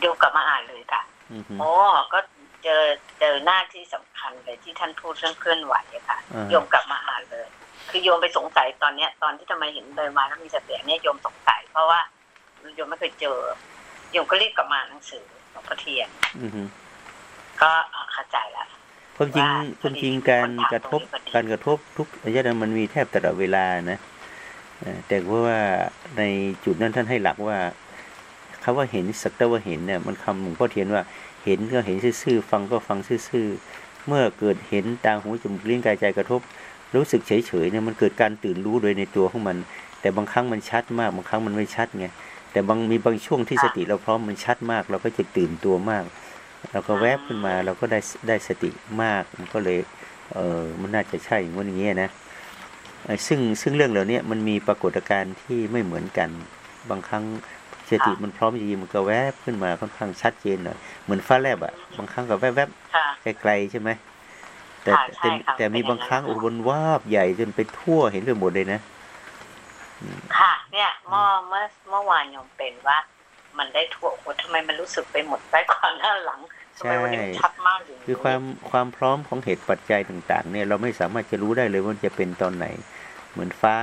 โยมกลับมาอ่านเลยค่ะอือฮึโอ้ก็เจอเจอหน้าที่สำคัญเลยที่ท่านพูดเรื่องเคลื่อนไหวอะค่ะอ่าโยมกลับมาอ่านเลย คือโยมไปสงสัยตอนเนี้ย ตอนที่ทำไมเห็นใบไม้แล้วมีเสียงเนี่ยโยมสงสัยเพราะว่าโยมไม่เคยเจอโยมก็รีบกลับมาอ่านหนังสือหลวงพ่อเทียนอือฮึก็เข้าใจละ ความจริงความจริงการกระทบการกระทบทุกระยะนั้นมันมีแทบตลอดเวลานะเอ่อแต่ว่าในจุดนั้นท่านให้หลักว่าคำว่าเห็นสักแต่ว่าเห็นเนี่ยมันคำหลวงพ่อเทียนว่าเห็นก็เห็นซื่อๆฟังก็ฟังซื่อๆเมื่อเกิดเห็นตาหูจมูกลิ้นกายใจกระทบ รู้สึกเฉยๆเนี่ยมันเกิดการตื่นรู้โดยในตัวของมัน แต่บางครั้งมันชัดมากบางครั้งมันไม่ชัดไงแต่บางมีบางช่วงที่สติเราพร้อมมันชัดมาก เราก็จะตื่นตัวมาก เราก็แวบขึ้นมาเราก็ได้ได้สติมากมันก็เลยเออมันน่าจะใช่อย่างว่าอย่างเงี้ยนะเอ่อซึ่งซึ่งเรื่องเหล่านี้มันมีปรากฏการณ์ที่ไม่เหมือนกัน บางครั้งสติมันพร้อมจริงๆมันก็แวบขึ้นมาค่อนข้างชัดเจนหน่อยเหมือนฟ้าแลบอะบางครั้งก็แวบค่ะๆไกลๆใช่ไหมแต่ค่ะใช่แต่ค่ะแต่มีเป็นอย่างนั้นบางครั้งค่ะโอ้โหมันวาบใหญ่จนไปทั่วเห็นไปหมดเลยนะ ค่ะ เนี่ยเมื่อเมื่อเมื่อวานโยมเป็นว่า มันได้ทั่วโอ้ทำไมมันรู้สึกไปหมดไปก่อนหน้าหลังทำไมวันนี้มันชัดมากอย่างนี้คือความความพร้อมของเหตุปัจจัยต่าง ๆ เนี่ยเราไม่สามารถจะรู้ได้เลยว่ามันจะเป็นตอนไหน เหมือนฟ้า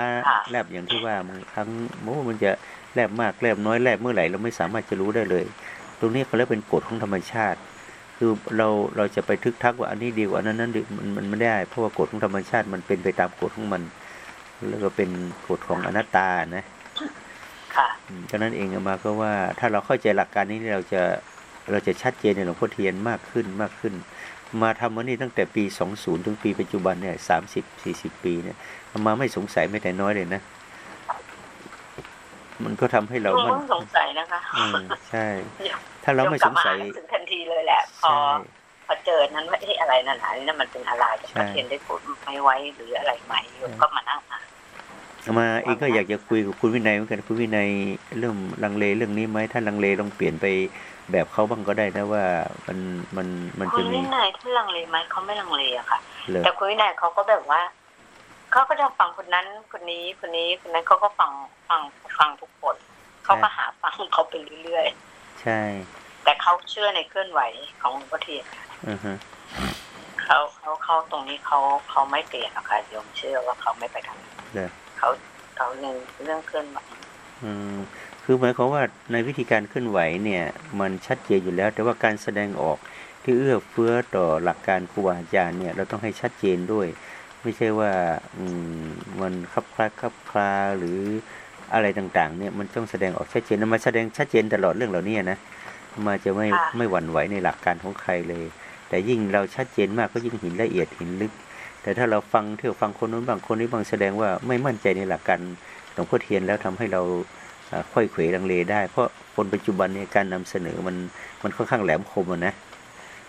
แลบอย่างที่ว่าบางครั้งโอ้มันจะแลบมากแลบน้อยแลบเมื่อไหร่เราไม่สามารถจะรู้ได้เลย ตรงนี้เขาเรียกเป็นกฎของธรรมชาติ คือเราเราจะไปทึกทักว่าอันนี้ดีกว่าอันนั้นนั้นดีมันมันไม่ได้เพราะว่ากฎของธรรมชาติมันเป็นไปตามกฎของมัน แล้วก็เป็นกฎของอนัตตานะ ค่ะอืมดังนั้นเองอามาก็ว่าถ้าเราเข้าใจหลักการนี้เราจะเราจะชัดเจนในหลวงพ่อเทียนมากขึ้นมากขึ้น มาทำวันนี้ตั้งแต่ปี 20 ถึงปีปัจจุบันเนี่ย30 40ปีเนี่ยอามาไม่สงสัยไม่แต่น้อยเลยนะ มันก็ทำให้เราโยมมันต้องสงสัยนะคะอืมใช่ ถ้าเราไม่สงสัยโยกลับมานึกถึงทันทีเลยแหละพอใช่พอเจอนั้นว่าเอ๊ะอะไรนั่นอันนี้มันเป็นอะไรจะใช่พระเทียนได้พูดไม่ไว้หรืออะไรไหมโยมก็มานั่งอ่านอา มาเองก็อยากจะคุยกับคุณวินัยเหมือนกันคุณวินัยเรื่องลังเลเรื่องนี้ไหมถ้าลังเลลองเปลี่ยนไปแบบเขาบ้างก็ได้นะว่ามันมันมันคุจะณมีวินัยท่านลังเลไหมเขาไม่ลังเลอะค่ะเลยแต่คุณวินัยเขาก็แบบว่าเขาก็จะฟังคนนั้นคนนี้คนนี้คนนั้นเขาก็ฟังฟังฟังทุกคนเขาก็หาฟังเขาไปเรื่อยใช่ๆแต่เขาเชื่อในเคลื่อนไหวของหลวงพ่อเทียนอือฮะเขาเขาเขาตรงนี้เขาเขาไม่เปลี่ยนหรอกค่ะโยมเชื่อว่าเขาไม่ไปทางนั้น เลยเขาเขาเรื่องเรื่องเคลื่อนไหวอืมคือหมายความว่าในวิธีการเคลื่อนไหวเนี่ย มันชัดเจนอยู่แล้ว แต่ว่าการแสดงออกที่เอื้อเฟื้อต่อหลักการครูบาอาจารย์เนี่ย เราต้องให้ชัดเจนด้วย ไม่ใช่ว่าอืมมันคับคลาคับคลาหรืออะไรต่างๆ เนี่ยมันต้องแสดงออกชัดเจนนะมาแสดงชัดเจนตลอดเรื่องเหล่านี้นะมาจะไม่ไม่หวั่นไหวในหลักการของใครเลย แต่ยิ่งเราชัดเจนมากก็ยิ่งเห็นละเอียดเห็นลึก แต่ถ้าเราฟังเที่ยวฟังคนนู้นบางคนนี้บางแสดงว่าไม่มั่นใจในหลักการหลวงพ่อเทียนแล้วทำให้เราเอ่อค่อยเขวลังเลได้ เพราะคนปัจจุบันเนี่ยการนำเสนอมันมันค่อนข้างแหลมคมอะนะ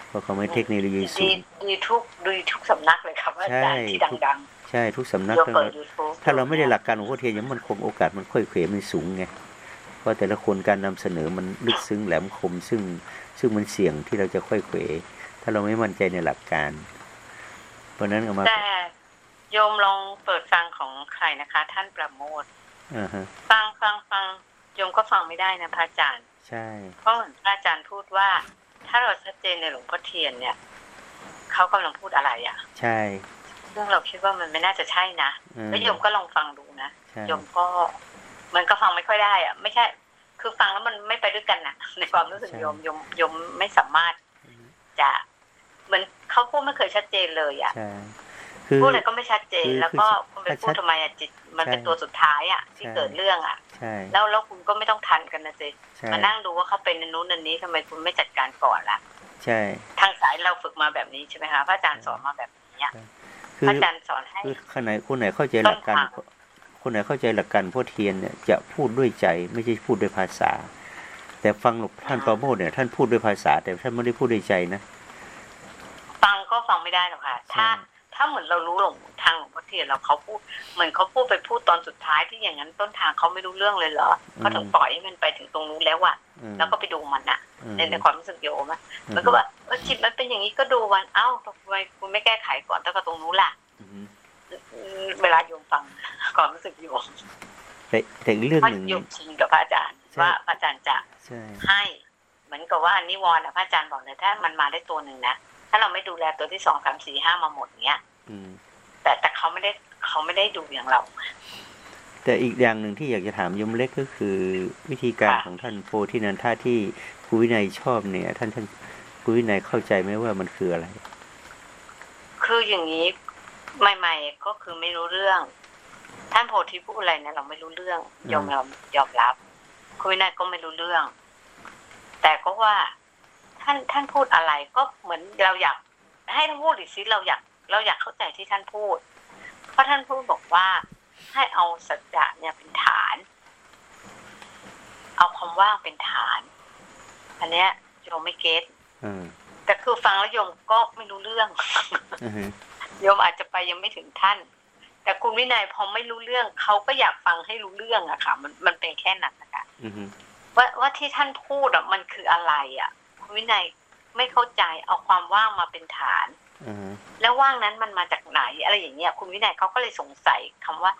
เพราะเขาไม่เทคโนโลยีสูดีงดีทุกดีทุกสำนักเลยครับอาจารย์ที่ดังใช่ทุกสำๆนักโยมทั้งเปิดนั้นยูทูบถ้าเราไม่ได้หลักการหลวงพ่อเทียนอย่างมันคงโอกาสมันค่อยเขวมันสูงไงเพราะแต่ละคนการนำเสนอมันลึกซึ้งแหลมคมซึ่งซึ่งมันเสี่ยงที่เราจะค่อยเขวถ้าเราไม่มั่นใจในหลักการ เพราะฉะนั้นเอามาแต่โยมลองเปิดฟังของใครนะคะ ท่านประโมทอ่าฮะฟังฟังฟังโยมก็ฟังไม่ได้นะพระอาจารย์ ใช่ เพราะเหมือนพระอาจารย์พูดว่า ถ้าเราชัดเจนในหลวงพ่อเทียนเนี่ยเขากำลังพูดอะไรอะ ใช่ซึ่งเราคิดว่ามันไม่น่าจะใช่นะอืมแล้วโยมก็ลองฟังดูนะใช่โยมก็มันก็ฟังไม่ค่อยได้อะ ไม่ใช่ คือฟังแล้วมันไม่ไปด้วยกันน่ะในความรู้สึกโยมโยมโยมไม่สามารถจะเหมือน เขาพูดไม่เคยชัดเจนเลยอะใช่คือพูดอะไรก็ไม่ชัดเจนคือแล้วก็คือคุณไปถ้าพูดชัดทำไมอะจิตมันเป็นใช่ตัวสุดท้ายอะที่ใช่เกิดเรื่องอะใช่แล้วแล้วคุณก็ไม่ต้องทันกันนะเจใช่มานั่งดูว่าเขาเป็นอันนู้นอันนี้ทำไมคุณไม่จัดการก่อนล่ะใช่ทางสายเราฝึกมาแบบนี้ใช่ไหมคะพระอาจารย์สอนมาแบบนี้อะคืพอระอาจารย์สอนให้คือคนไหนคนไหนเข้าใจหลักการต้นทางคนไหนเข้าใจหลักการพ่อเทียนเนี่ยจะพูดด้วยใจไม่ใช่พูดด้วยภาษา แต่ฟังหลวงท่านประโมทเนี่ยท่านพูดด้วยภาษา แต่ท่านไม่ได้พูดด้วยใจนะฟัง ก็ฟังไม่ได้หรอกค่ะ ถ้าใช่ถ้าเหมือนเรารู้หลงทางหลวงพ่อเทียนเราเขาพูด เหมือนเขาพูดไปพูดตอนสุดท้ายที่อย่างนั้นต้นทางเขาไม่รู้เรื่องเลยเหรอเขาถึงปล่อยให้มันไปถึงตรงนู้นแล้วอะอืมแล้วก็ไปดูมันอะอืมในในความรู้สึกโยมอะอืมันก็ว่าเออจิตมันเป็นอย่างนี้ก็ดูวันเอ้าทำไมคุณไม่แก้ไขก่อนตั้งแต่ตรงนู้นล่ะอืมอืมเวลาโยมฟังความรู้สึกโยมแต่แต่อีกเรื่องเพราะหนึ่งโยมชินกับพระอาจารย์ใช่ว่าพระอาจารย์จะใช่ให้เหมือนกับว่านิวรณ์อะพระอาจารย์บอกเลยถ้ามันมาได้ตัวหนึ่งนะ ถ้าเราไม่ดูแลตัวที่สองสามสี่ห้ามาหมดเนี้ยอืมแต่แต่เขาไม่ได้เขาไม่ได้ดูอย่างเรา แต่อีกอย่างหนึ่งที่อยากจะถามยมเล็กก็คือ วิธีการค่ะของท่านโพธินันท่าที่ครูวินัยชอบเนี่ย ท่านท่านครูวินัยเข้าใจไหมว่ามันคืออะไร คืออย่างนี้ใหม่ ๆ ก็คือไม่รู้เรื่อง ท่านโพธิพูดอะไรเนี่ยเราไม่รู้เรื่องยอมยอมยอมรับ คุยนายก็ไม่รู้เรื่อง แต่ก็ว่า ท่านท่านพูดอะไร ก็เหมือนเราอยาก ให้ท่านพูดอีกสิเราอยาก เราอยากเข้าใจที่ท่านพูด เพราะท่านพูดบอกว่า ให้เอาสัจจะเนี่ยเป็นฐาน เอาความว่างเป็นฐาน อันเนี้ยโยมไม่เก็ตอ่าแต่คือฟังแล้วโยมก็ไม่รู้เรื่องอ่าฮะโยมอาจจะไปยังไม่ถึงท่าน แต่คุณวินัยพอไม่รู้เรื่องเขาก็อยากฟังให้รู้เรื่องอะค่ะ มันมันเป็นแค่นั้นนะคะอือฮึว่าว่าที่ท่านพูดอะมันคืออะไรอะคุณ วินัยไม่เข้าใจเอาความว่างมาเป็นฐานอ่าฮะแล้วว่างนั้นมันมาจากไหน อะไรอย่างเงี้ยคุณวินัยเขาก็เลยสงสัยคำว่า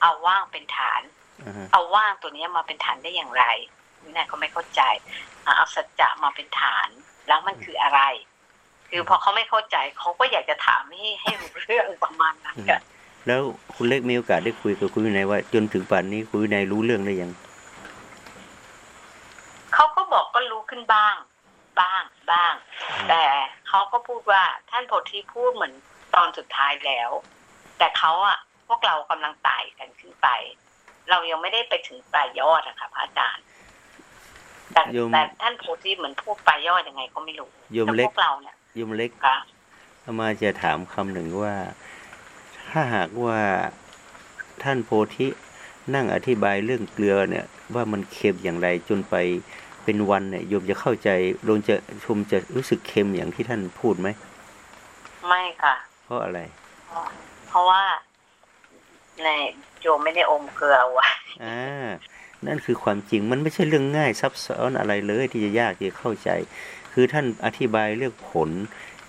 เอาว่างเป็นฐานอ่าฮะเอาว่างตัวเนี้ยมาเป็นฐานได้อย่างไรวินัยก็ไม่เข้าใจอะเอาสัจจะมาเป็นฐาน แล้วมันคืออะไร คือพอเขาไม่เข้าใจเขาก็อยากจะถามให้ให้รู้เรื่องประมาณนั้นค่ะแล้วคุณเล็กมีโอกาสได้คุยกับคุณวินัยว่า จนถึงป่านนี้คุณวินัยรู้เรื่องได้ยังเขาก็บอกก็รู้ขึ้นบ้าง บ้างบ้าง แต่เขาก็พูดว่าท่านโพธิพูดเหมือนตอนสุดท้ายแล้ว แต่เขาอะพวกเรากำลังไต่กันขึ้นไป เรายังไม่ได้ไปถึงปลายยอดอะค่ะพระอาจารย์แต่โยมแต่ท่านโพธิเหมือนพูดปลายยอดยังไงก็ไม่รู้โยมแต่เล็กพวกเราเนี่ยโยมเล็กค่ะอามาจะถามคำหนึ่งว่า ถ้าหากว่าท่านโพธินั่งอธิบายเรื่องเกลือเนี่ย ว่ามันเค็มอย่างไรจนไป เป็นวันเนี่ยโยมจะเข้าใจโยมจะชมจะรู้สึกเค็มอย่างที่ท่านพูดไหมไม่ค่ะ เพราะอะไร เพราะว่าในโยมไม่ได้อมเกลือไว้อ่านั่นคือความจริงมันไม่ใช่เรื่องง่ายซับซ้อนอะไรเลยที่จะยากที่จะเข้าใจ คือท่านอธิบายเรื่องผล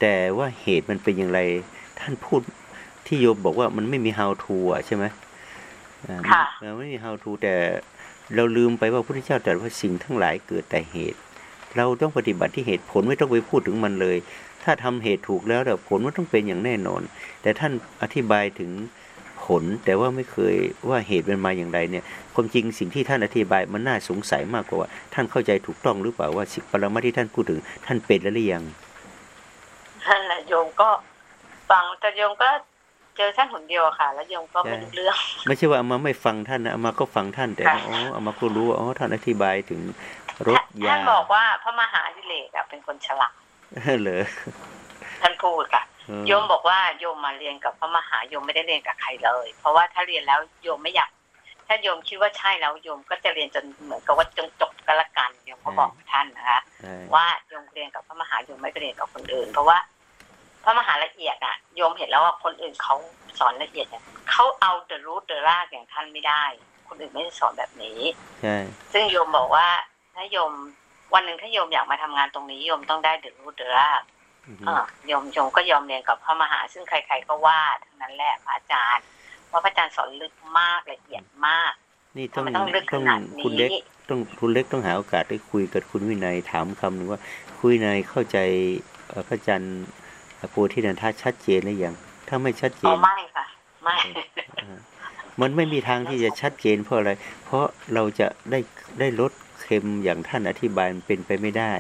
แต่ว่าเหตุมันเป็นอย่างไร ท่านพูดที่โยมบอกว่ามันไม่มี how to อะใช่ไหมอ่าค่ะมันไม่มี how to แต่ เราลืมไปว่าพระพุทธเจ้าตรัสว่าสิ่งทั้งหลายเกิดแต่เหตุ เราต้องปฏิบัติที่เหตุผลไม่ต้องไปพูดถึงมันเลย ถ้าทำเหตุถูกแล้วผลมันต้องเป็นอย่างแน่นอน แต่ท่านอธิบายถึงผลแต่ว่าไม่เคยว่าเหตุเป็นมาอย่างไรเนี่ยความจริงสิ่งที่ท่านอธิบายมันน่าสงสัยมากกว่าว่า ท่านเข้าใจถูกต้องหรือเปล่าว่าสิ่งปรมาที่ท่านพูดถึง ท่านเป็นแล้วหรือยังนั่นแหละโยมก็ฟังแต่โยมก็ เจอท่านหนเดียวอะค่ะ แล้วโยมก็ไม่รู้เรื่อง ไม่ใช่ว่าอามาไม่ฟังท่านนะอามาก็ฟังท่านแต่ค่ะอ๋ออามาก็รู้ว่าอ๋อท่านอธิบายถึงรถยาท่านบอกว่าพระมหาดิเลกอะเป็นคนฉลาดเหรอท่านพูดค่ะเออโยมบอกว่าโยมมาเรียนกับพระมหาโยมไม่ได้เรียนกับใครเลย เพราะว่าถ้าเรียนแล้วโยมไม่อยาก ถ้าโยมคิดว่าใช่แล้วโยมก็จะเรียนจนเหมือนกับว่าจงจบก็แล้วกันโยมก็บอกท่านนะคะใช่ว่าโยมเรียนกับพระมหาโยมไม่ไปเรียนกับคนอื่น เพราะว่า พระมหาละเอียดอะโยมเห็นแล้วว่าคนอื่นเขาสอนละเอียดเนี่ยเขาเอาเดรูทเดรากอย่างท่านไม่ได้ คนอื่นไม่ได้สอนแบบนี้ใช่ซึ่งโยมบอกว่าถ้าโยมวันหนึ่งถ้าโยมอยากมาทำงานตรงนี้โยมต้องได้เดรูทเดรากอือฮึเออโยมโยมก็ยอมเรียนกับพระมหา ซึ่งใคร ๆก็ว่าทั้งนั้นแหละพระอาจารย์ว่าพระอาจารย์สอนลึกมากละเอียดมาก นี่ต้องทำไมต้องลึกขต้องนาดคุณนี้เล็กต้องคุณเล็กต้องหาโอกาสได้คุยกับคุณวินัยถามคำหนึ่งว่า คุณวินัยเข้าใจเอ่อพระอาจันทร์ โพธินันทาชัดเจนหรือยังถ้าไม่ชัดเจอ๋อนไม่ค่ะไม่อ่ามันไม่มีทางที่จะชัดเจนเพราะอะไร เพราะเราจะได้ได้ลดเค็มอย่างท่านอธิบายมันเป็นไปไม่ได้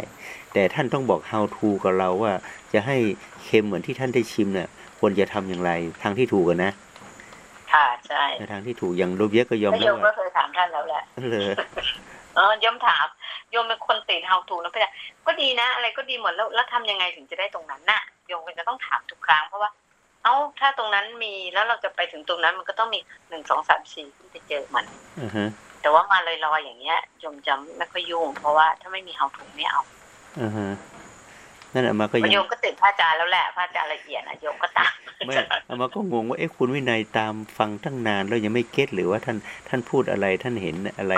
แต่ท่านต้องบอก how to กับเราว่า จะให้เค็มเหมือนที่ท่านได้ชิมเนี่ยควรจะทำอย่างไรทางที่ถูกอะนะ ค่ะใช่ในทางที่ถูกอย่างโรเบียก็ยอมแล้วโยรับมก็ว่าเคยถามท่านแล้วแหละเลยเออโยมถาม โยมเป็นคนติด how to นะพี่ก็ดีนะ อะไรก็ดีหมดแล้วแล้วทำยังไงถึงจะได้ตรงนั้นน่ะโยมก็จะต้องถามทุกครั้งเพราะว่าเอ้าถ้าตรงนั้นมีแล้วเราจะไปถึงตรงนั้นมันก็ต้องมีหนึ่งสองสามสี่ที่จะเจอมันอ่าฮะแต่ว่ามาลอยๆอย่างเงี้ยโยมจะไม่ค่อยยุ่งเพราะว่าถ้าไม่มี how to ไม่เอาอ่าฮะนั่นอามาก็ยังโยมก็ติดพระอาจารย์แล้วแหละพระอาจารย์ละเอียดนะโยมก็ตามไม่อามาก็งงว่าเอ๊ะคุณวินัยตามฟังตั้งนานแล้วยังไม่เก็ตหรือว่าท่านท่านพูดอะไรท่านเห็นอะไร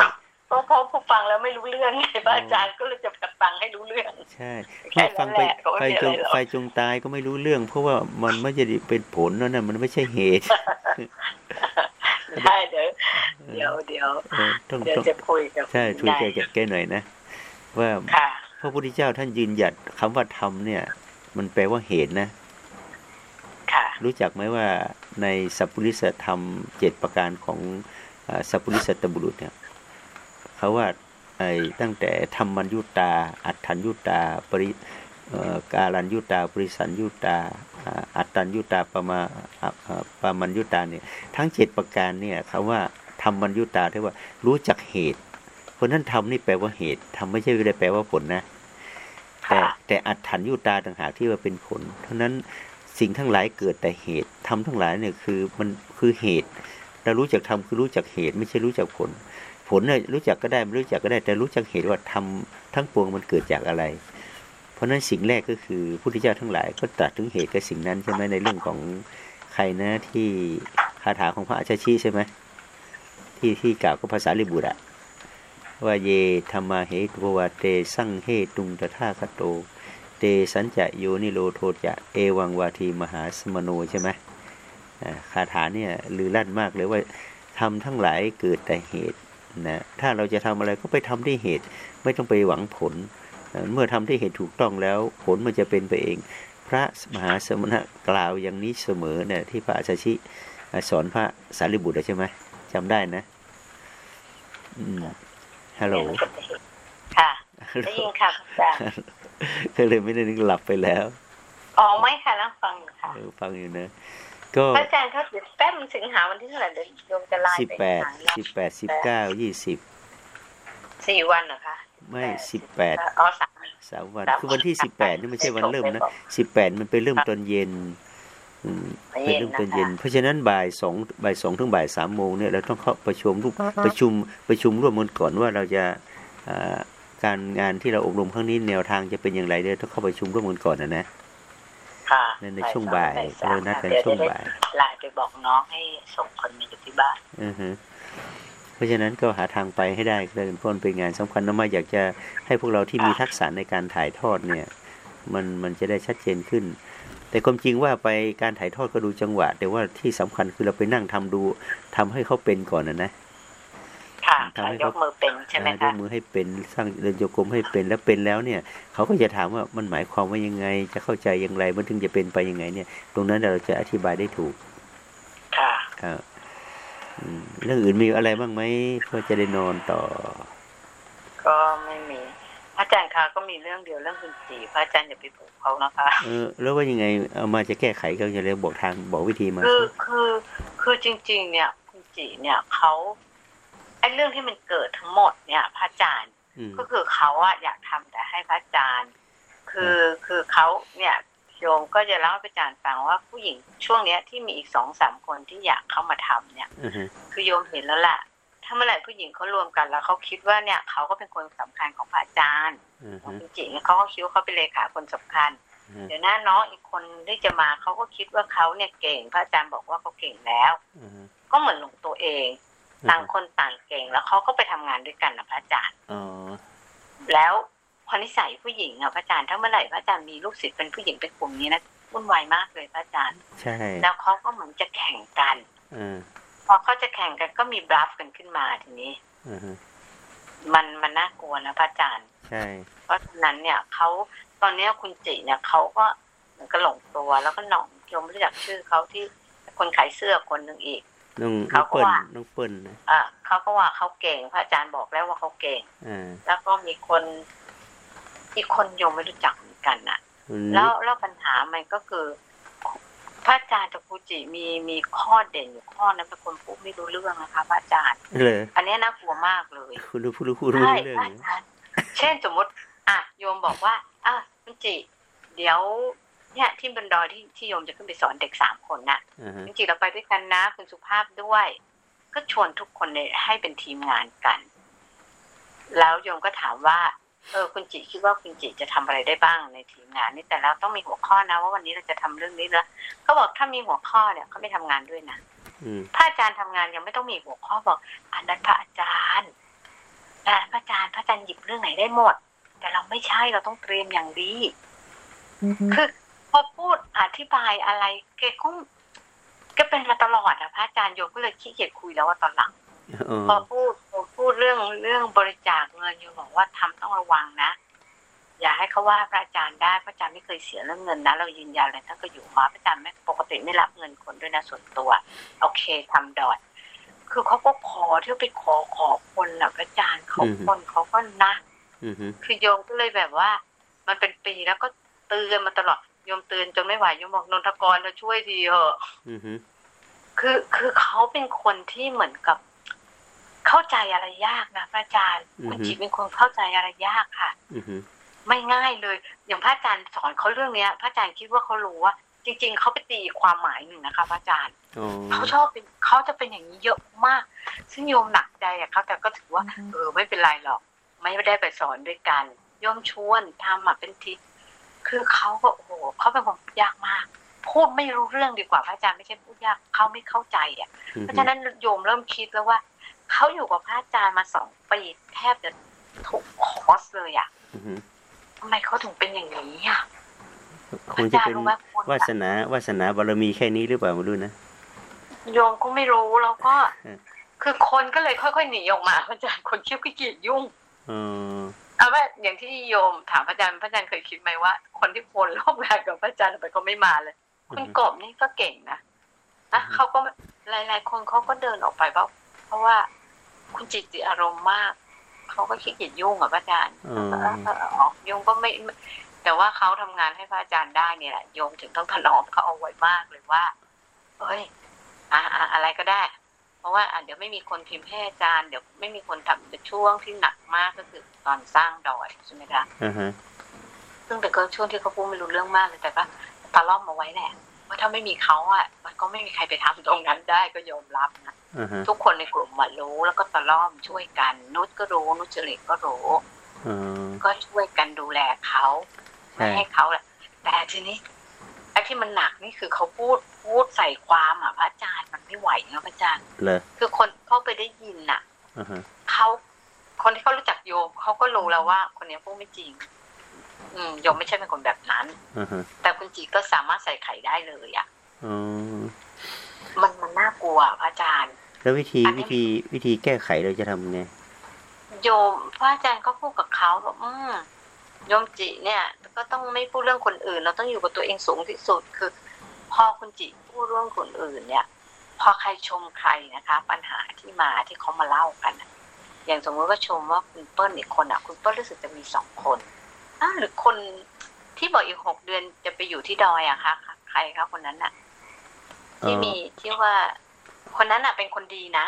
เพราะเพราะผู้ฟังแล้วไม่รู้เรื่องไงพระอาจารย์ก็เลยจะฟังให้รู้เรื่อง ใช่แค่เมื่อฟังไปนั้นแหละก็ไม่ไฟมีจอะไรงหรอกไฟจงตายก็ไม่รู้เรื่อง เพราะว่ามันไม่ใช่เป็นผลนั่นน่ะมันไม่ใช่เหตุได้เดี๋ยวเดี๋ยวเดี๋ยวเออต้องเดี๋ยวต้องจะคุยกับใช่ช่วยแกได้แกหน่อยนะว่าค่ะพระพุทธเจ้าท่านยืนหยัดคำว่าธรรมเนี่ย มันแปลว่าเหตุนะค่ะรู้จักไหมว่าในสัพพุริสธรรมเจ็ดประการของเอ่อสัพพุริสตบุรุษเนี่ย เขาว่าไอ้ตั้งแต่ธรรมัญยุตา อัฏฐัญยุตา ปริเอ่อการัญยุตา ปริสัญยุตาอ่าอัตตัญยุตาปมาอะอ่าปามัญยุตาเนี่ยทั้งเจ็ดประการเนี่ยเขาว่าธรรมัญยุตาที่ว่ารู้จักเหตุ เพราะฉะนั้นธรรมนี่แปลว่าเหตุธรรมไม่ใช่ไม่ได้แปลว่าผลนะ แต่ค่ะแต่อัตถัญยุตาต่างหากที่ว่าเป็นผล เพราะฉะนั้นสิ่งทั้งหลายเกิดแต่เหตุทำทั้งหลายเนี่ยคือมันคือเหตุเรารู้จักทำคือรู้จักเหตุ ไม่ใช่รู้จักผล ผลเนี่ยรู้จักก็ได้ไม่รู้จักก็ได้ แต่รู้จักเหตุว่าทำทั้งปวงมันเกิดจากอะไร เพราะฉะนั้นสิ่งแรกก็คือพระพุทธเจ้าทั้งหลายก็ตรัสถึงเหตุกับสิ่งนั้นใช่ไหมในเรื่องของใครนะที่คาถาของพระอาชาชีใช่ไหมที่ที่กล่าวกับภาษาลิบุตรอะว่าเยธรรมาเหตุวาเตสังเหตุงตถาคโต เตสัญจะโยนิโรโทจะเอวังวาทีมหาสมโนใช่ไหมคาถาเนี่ยลือลั่นมากเลยว่าทำทั้งหลายเกิดแต่เหตุ นะถ้าเราจะทำอะไรก็ไปทำที่เหตุ ไม่ต้องไปหวังผลนะเมื่อทำที่เหตุถูกต้องแล้ว ผลมันจะเป็นไปเอง พระมหาสมณะกล่าวอย่างนี้เสมอเนี่ยที่พระอาชาชิสอนพระสารีบุตรใช่ไหมจำได้นะอืมฮัลโหลค่ะได้ยินค่ะอาจารย์ก็เลยไม่ได้นึกหลับไปแล้วอ๋อไม่ค่ะนั่งฟังอยู่ค่ะเออฟังอยู่นะ ก็พระอาจารย์เขาเดี๋ยวแป๊บสิงหาวันที่เท่าไหร่เดี๋ยวโยมจะไล่สิบไปแปดหาแล้วสิบแปดสิบเก้ายี่สิบสี่วันเหรอคะไม่สิบแปดอ๋อสามสามวันสามคือวันที่วันสิบแปดนี่ไม่ใช่วันเริ่มนะไม่บอกสิบแปดมันเป็นเริ่มตอนเย็นอืมเย็นเป็นเริ่มตอนนะคะเย็น เพราะฉะนั้นบ่ายสองบ่ายสองถึงบ่ายสามโมงเนี่ยเราต้องเข้าประชุมรูปประชุมประชุมร่วมกันก่อนว่าเราจะอ่าการงานที่เราอบรมครั้งนี้แนวทางจะเป็นอย่างไรเนี่ยต้องเข้าประชุมร่วมกันก่อนนะนะ ค่ะในในช่วงบ่ายสมเรานัดกันเดี๋ยช่วงจะได้บ่ายไลน์ไปบอกน้องให้ส่งคนมาอยู่ที่บ้านอือฮึเพราะฉะนั้นก็หาทางไปให้ได้เลยเพราะมันเป็นงานสำคัญนะมาอยากจะให้พวกเราที่มีทักษะในการถ่ายทอดเนี่ย มันมันจะได้ชัดเจนขึ้น แต่ความจริงว่าไปการถ่ายทอดก็ดูจังหวะ แต่ว่าที่สำคัญคือเราไปนั่งทำดูทำให้เขาเป็นก่อนนะนะ ค่ะทำให้ยเขากมือเป็นใช่ไหมอ่ายคะกมือให้เป็นสร้างเดินโยกรมให้เป็นแล้วเป็นแล้วเนี่ยเขาก็จะถามว่ามันหมายความว่ายังไง จะเข้าใจอย่างไรมันถึงจะเป็นไปยังไง เนี่ย ตรงนั้นเราจะอธิบายได้ถูก ค่ะครับอืมเรื่องอื่นมีอะไรบ้างไหมเพื่อจะได้นอนต่อ ก็ไม่มีพระอาจารย์คะก็มีเรื่องเดียวเรื่องคุณจีพระอาจารย์อย่าไปผูกเขานะคะ เออ แล้วว่ายังไงเอามาจะแก้ไขก็จะเลยบอกทางบอกวิธีมา คือคือคือจริง ๆ เนี่ยคุณจีเนี่ยเขา ไอ้เรื่องที่มันเกิดทั้งหมดเนี่ย พระอาจารย์อืมก็คือเขาอะอยากทำแต่ให้พระอาจารย์ คือคือเขาเนี่ยโยมก็จะเล่าให้พระอาจารย์ฟังว่าผู้หญิงช่วงเนี้ยที่มีอีกสองสามคนที่อยากเข้ามาทำเนี่ยอือฮึคือโยมเห็นแล้วแหละถ้าเมื่อไหร่ผู้หญิงเขารวมกันแล้วเขาคิดว่าเนี่ยเขาก็เป็นคนสำคัญของพระอาจารย์อือของฮึคุณจิเนี่ยเขาก็คิดว่าเขาเป็นเลขาคนสำคัญอือฮึเดี๋ยวหน้าน้องอีกคนที่จะมาเขาก็คิดว่าเขาเนี่ยเก่ง พระอาจารย์บอกว่าเขาเก่งแล้วอือฮึก็เหมือนหลงตัวเอง ต่างคนต่างเก่งแล้วเขาก็ไปทำงานด้วยกันนะพระอาจารย์อ๋อแล้วพอนิสัยผู้หญิงอะพระอาจารย์ถ้าเมื่อไหร่พระอาจารย์มีลูกศิษย์เป็นผู้หญิงเป็นกลุ่มนี้นะวุ่นวายมากเลยพระอาจารย์ ใช่ แล้วเขาก็เหมือนจะแข่งกันอือพอเขาจะแข่งกันก็มีบลัฟกันขึ้นมาทีนี้อือฮึมันมันน่ากลัวนะพระอาจารย์ ใช่ เพราะฉะนั้นเนี่ยเขาตอนเนี้ยคุณจิเนี่ยเขาก็เหมือนก็หลงตัวแล้วก็หนองโยมไม่รู้จักชื่อเขาที่คนขายเสื้อคนหนึ่งอีก น้องน้เขาองก็เปิ้ลว่าน้องเปิ้ลนะอะเขาก็ว่าเขาเก่ง พระอาจารย์บอกแล้วว่าเขาเก่งอ่าแล้วก็มีคนอีกคนโยมไม่รู้จักเหมือนกันน่ะคุณแล้วแล้วปัญหามันก็คือ พระอาจารย์กับครูจิมีมีข้อเด่นอยู่ข้อนั้นเป็นคนพูดไม่รู้เรื่องนะคะพระอาจารย์เลยอันนี้น่ากลัวมากเลยคุณรู้ผู้รู้ผู้รู้ใช่เรื่องพระอาจารย์เช่นสมมติอะโยมบอกว่าอะคุณจิ เดี๋ยว เนี่ยที่บนดอยที่ที่โยมจะขึ้นไปสอนเด็กสามคนน่ะอ่าฮะจริงๆเราไปด้วยกันนะคุณสุภาพด้วย ก็ชวนทุกคนเนี่ยให้เป็นทีมงานกัน แล้วโยมก็ถามว่าเออคุณจิคิดว่าคุณจิจะทำอะไรได้บ้างในทีมงานนี่แต่เราต้องมีหัวข้อนะว่าวันนี้เราจะทำเรื่องนี้นะเขาบอกถ้ามีหัวข้อเนี่ยเขาไม่ทำงานด้วยนะอืมพระอาจารย์ทำงานยังไม่ต้องมีหัวข้อบอกอันนั้นพระอาจารย์อะพระอาจารย์พระอาจารย์หยิบเรื่องไหนได้หมด แต่เราไม่ใช่เราต้องเตรียมอย่างดีคือพ อพูดอธิบายอะไรแกก็ก็เป็นมาตลอดอะพระอาจารย์โยมก็เลยขี้เกียจคุยแล้วว่าตอนหลังอ๋อพอพูดพอพูดเรื่องเรื่องบริจาคเงินโยมบอกว่าทำต้องระวังนะอย่าให้เขาว่าพระอาจารย์ได้พระอาจารย์ไม่เคยเสียเรื่องเงินนะเรายืนยันเลยท่านก็อยู่มาพระอาจารย์ไม่ปกติไม่รับเงินคนด้วยนะส่วนตัว โอเคทำดอด คือเขาก็ขอเที่ยวไปขอขอคนน่ะพระอาจารย์เขาคนเขาก็นะอือฮึคือโยมก็เลยแบบว่า มันเป็นปีแล้วก็เตือนมาตลอดโยมเตือนจนไม่ไหวโยมบอกนนทกรเราช่วยทีเถอะอือฮึคือคือเขาเป็นคนที่เหมือนกับ เข้าใจอะไรยากนะพระอาจารย์คุณจิเป็นคนเข้าใจอะไรยากค่ะอือฮึไม่ง่ายเลย อย่างพระอาจารย์สอนเขาเรื่องเนี้ย พระอาจารย์คิดว่าเขารู้ว่า จริง ๆเขาไปตีความหมายหนึ่งนะคะ พระอาจารย์อ๋อเขาชอบเป็นเขาจะเป็นอย่างนี้เยอะมาก ซึ่งโยมหนักใจอะเขาแต่ก็ถือว่า เออไม่เป็นไรหรอก ไม่ได้ไปสอนด้วยกันโยมชวนทำอะเป็นที คือเขาก็โอ้โหเขาเป็นคนพูดยากมาก พูดไม่รู้เรื่องดีกว่าพระอาจารย์ไม่ใช่พูดยากเขาไม่เข้าใจอะอือเพฮึราะฉะนั้นโยมเริ่มคิดแล้วว่าเขาอยู่กับพระอาจารย์มาสองปีแทบจะถูกคอร์สเลยอะอือฮึทำไมเขาถึงเป็นอย่างนี้อะคงจะเป็นอาจารย์รู้ไหมคุณวาสนาวาสนาบารมีแค่นี้หรือเปล่าไม่รู้นะโยมก็ไม่รู้แล้วก็ คือคนก็เลยค่อยๆหนีออกมาพระอาจารย์คนคิดขี้เกียจยุ่งเออ เอาว่าอย่างที่โยมถามพระอาจารย์พระอาจารย์เคยคิดไหมว่า คนที่โคนร่วมงานกับพระอาจารย์ทำไมเขาไม่มาเลย คุณกบนี่ก็เก่งนะนะเขาก็หลาย ๆ คนเขาก็เดินออกไปเพราะเพราะว่าคุณจิตติอารมณ์มากเขาก็ขี้เกียจยุ่งกับพระอาจารย์อืมเออเออเออออกโยมก็ไม่ไม่แต่ว่าเขาทำงานให้พระอาจารย์ได้เนี่ยแหละโยมถึงต้องถนอมเขาเอาไว้มากเลยว่าเอ้ย อะอะอะไรก็ได้เพ ราะว่าอะเดี๋ยวไม่มีคนพิมพ์ให้อาจารย์เดี๋ยวไม่มีคนทำแต่ช่วงที่หนักมากก็คือตอนสร้างดอยใช่ไหมคะอ่าฮะซึ่งเป็นก็ช่วงที่เขาพูดไม่รู้เรื่องมากเลยแต่ก็ตะล่อมมาไว้แหละว่าถ้าไม่มีเขาอะ มันก็ไม่มีใครไปทำตรงนั้นได้ก็ยอมรับนะอ่าฮะทุกคนในกลุ่มมารู้แล้วก็ตะล่อมช่วยกัน นุชก็รู้นุชจริตก็รู้เออก็ช่วยกันดูแลเขาใช่ไม่ให้เขาแหละแต่ทีนี้ไอ้ ที่มันหนักนี่คือเขาพูดพูดใส่ความอะพระอาจารย์มันไม่ไหวนะพระอาจารย์เลยคือคนเข้าไปได้ยินน่ะอ่าฮะเขาคนที่เขารู้จักโยมเขาก็รู้แล้วว่า คนนี้พูดไม่จริง อืมโยมไม่ใช่เป็นคนแบบนั้นอ่าฮะแต่คุณจีก็สามารถใส่ไข่ได้เลยอะอ๋อมันมันน่ากลัวพระอาจารย์ แล้ววิธีอันนี้วิธีวิธีแก้ไขเราจะทำไงโยมพระอาจารย์ก็พูดกับเขาบอกอืม โยมจิเนี่ย ก็ต้องไม่พูดเรื่องคนอื่น เราต้องอยู่กับตัวเองสูงที่สุดคือ พอคุณจิพูดเรื่องคนอื่นเนี่ย พอใครชมใครนะคะ ปัญหาที่มาที่เขามาเล่ากันน่ะอย่างสมมติว่าชมว่าคุณเปิ้ลอีกคนอะ คุณเปิ้ลรู้สึกจะมีสองคนอ้าวหรือคนที่บอกอีกหกเดือนจะไปอยู่ที่ดอยอะคะใครคะคนนั้นน่ะที่มีที่ว่า คนนั้นน่ะเป็นคนดีนะ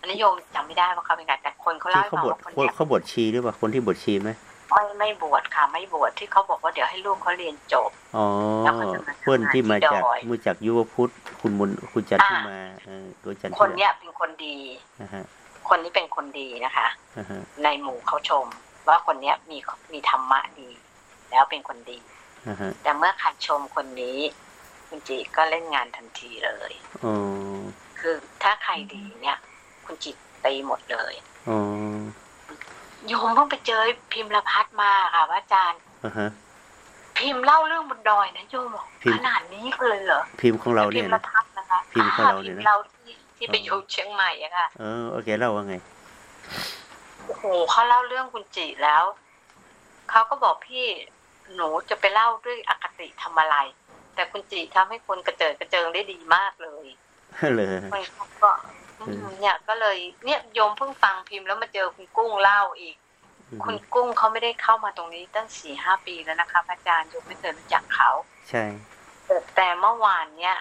อันนี้โยมจำไม่ได้ว่าเขาเป็นใครแต่คนเขาเล่าที่ให้เขาฟังบวชว่าคนคนเนี้ยเขาบวชชีหรือเปล่าคนที่บวชชีไหม ไม่ไม่บวชค่ะ ไม่บวชที่เขาบอกว่าเดี๋ยวให้ลูกเขาเรียนจบอ๋อแล้วเขาจะมาทำงานเพื่อนที่มาจากที่ดอยมาจากยุวพุทธคุณมุนคุณจันทิอ่ามาเออตัวจันทิคนเนี้ยเป็นคนดีอ่าฮะคนนี้เป็นคนดีนะคะอ่าฮะในหมู่เขาชม ว่าคนเนี้ยมีมีธรรมะดี แล้วเป็นคนดีอ่าฮะแต่เมื่อขัดชมคนนี้ คุณจีก็เล่นงานทันทีเลยอ๋อคือถ้าใครดีเนี่ย คุณจิตตีหมดเลยอ๋อ โยมเพิ่งไปเจอพิมพ์ละพัดมาค่ะว่าอาจารย์อ่าฮะพิมพ์เล่าเรื่องบนดอยนะโยมบอกพิมพ์ขนาดนี้เลยเหรอพิมพ์ของเราพิเนี่ยมพ์นะละพัดนะคะพิมพ์ของเราเนี่ยนะพิมพ์เราที่ที่ไปอยู่เชียงใหม่อะค่ะเออโอเคเล่าว่าไงโอ้โหเขาเล่าเรื่องคุณจิแล้วเขาก็บอกพี่หนูจะไปเล่าด้วยอคติทำอะไร แต่คุณจิทำให้คนกระเจิดกระเจิงได้ดีมากเลยเลยมันเขาก็อืม เนี่ยก็เลยเนี่ยโยมเพิ่งฟังพิมพ์แล้วมาเจอคุณกุ้งเล่าอีก คุณกุ้งเขาไม่ได้เข้ามาตรงนี้ตั้งสี่ห้าปีแล้วนะคะพระอาจารย์โยมไม่เคยรู้จักเขาใช่แต่แต่เมื่อวานเนี่ย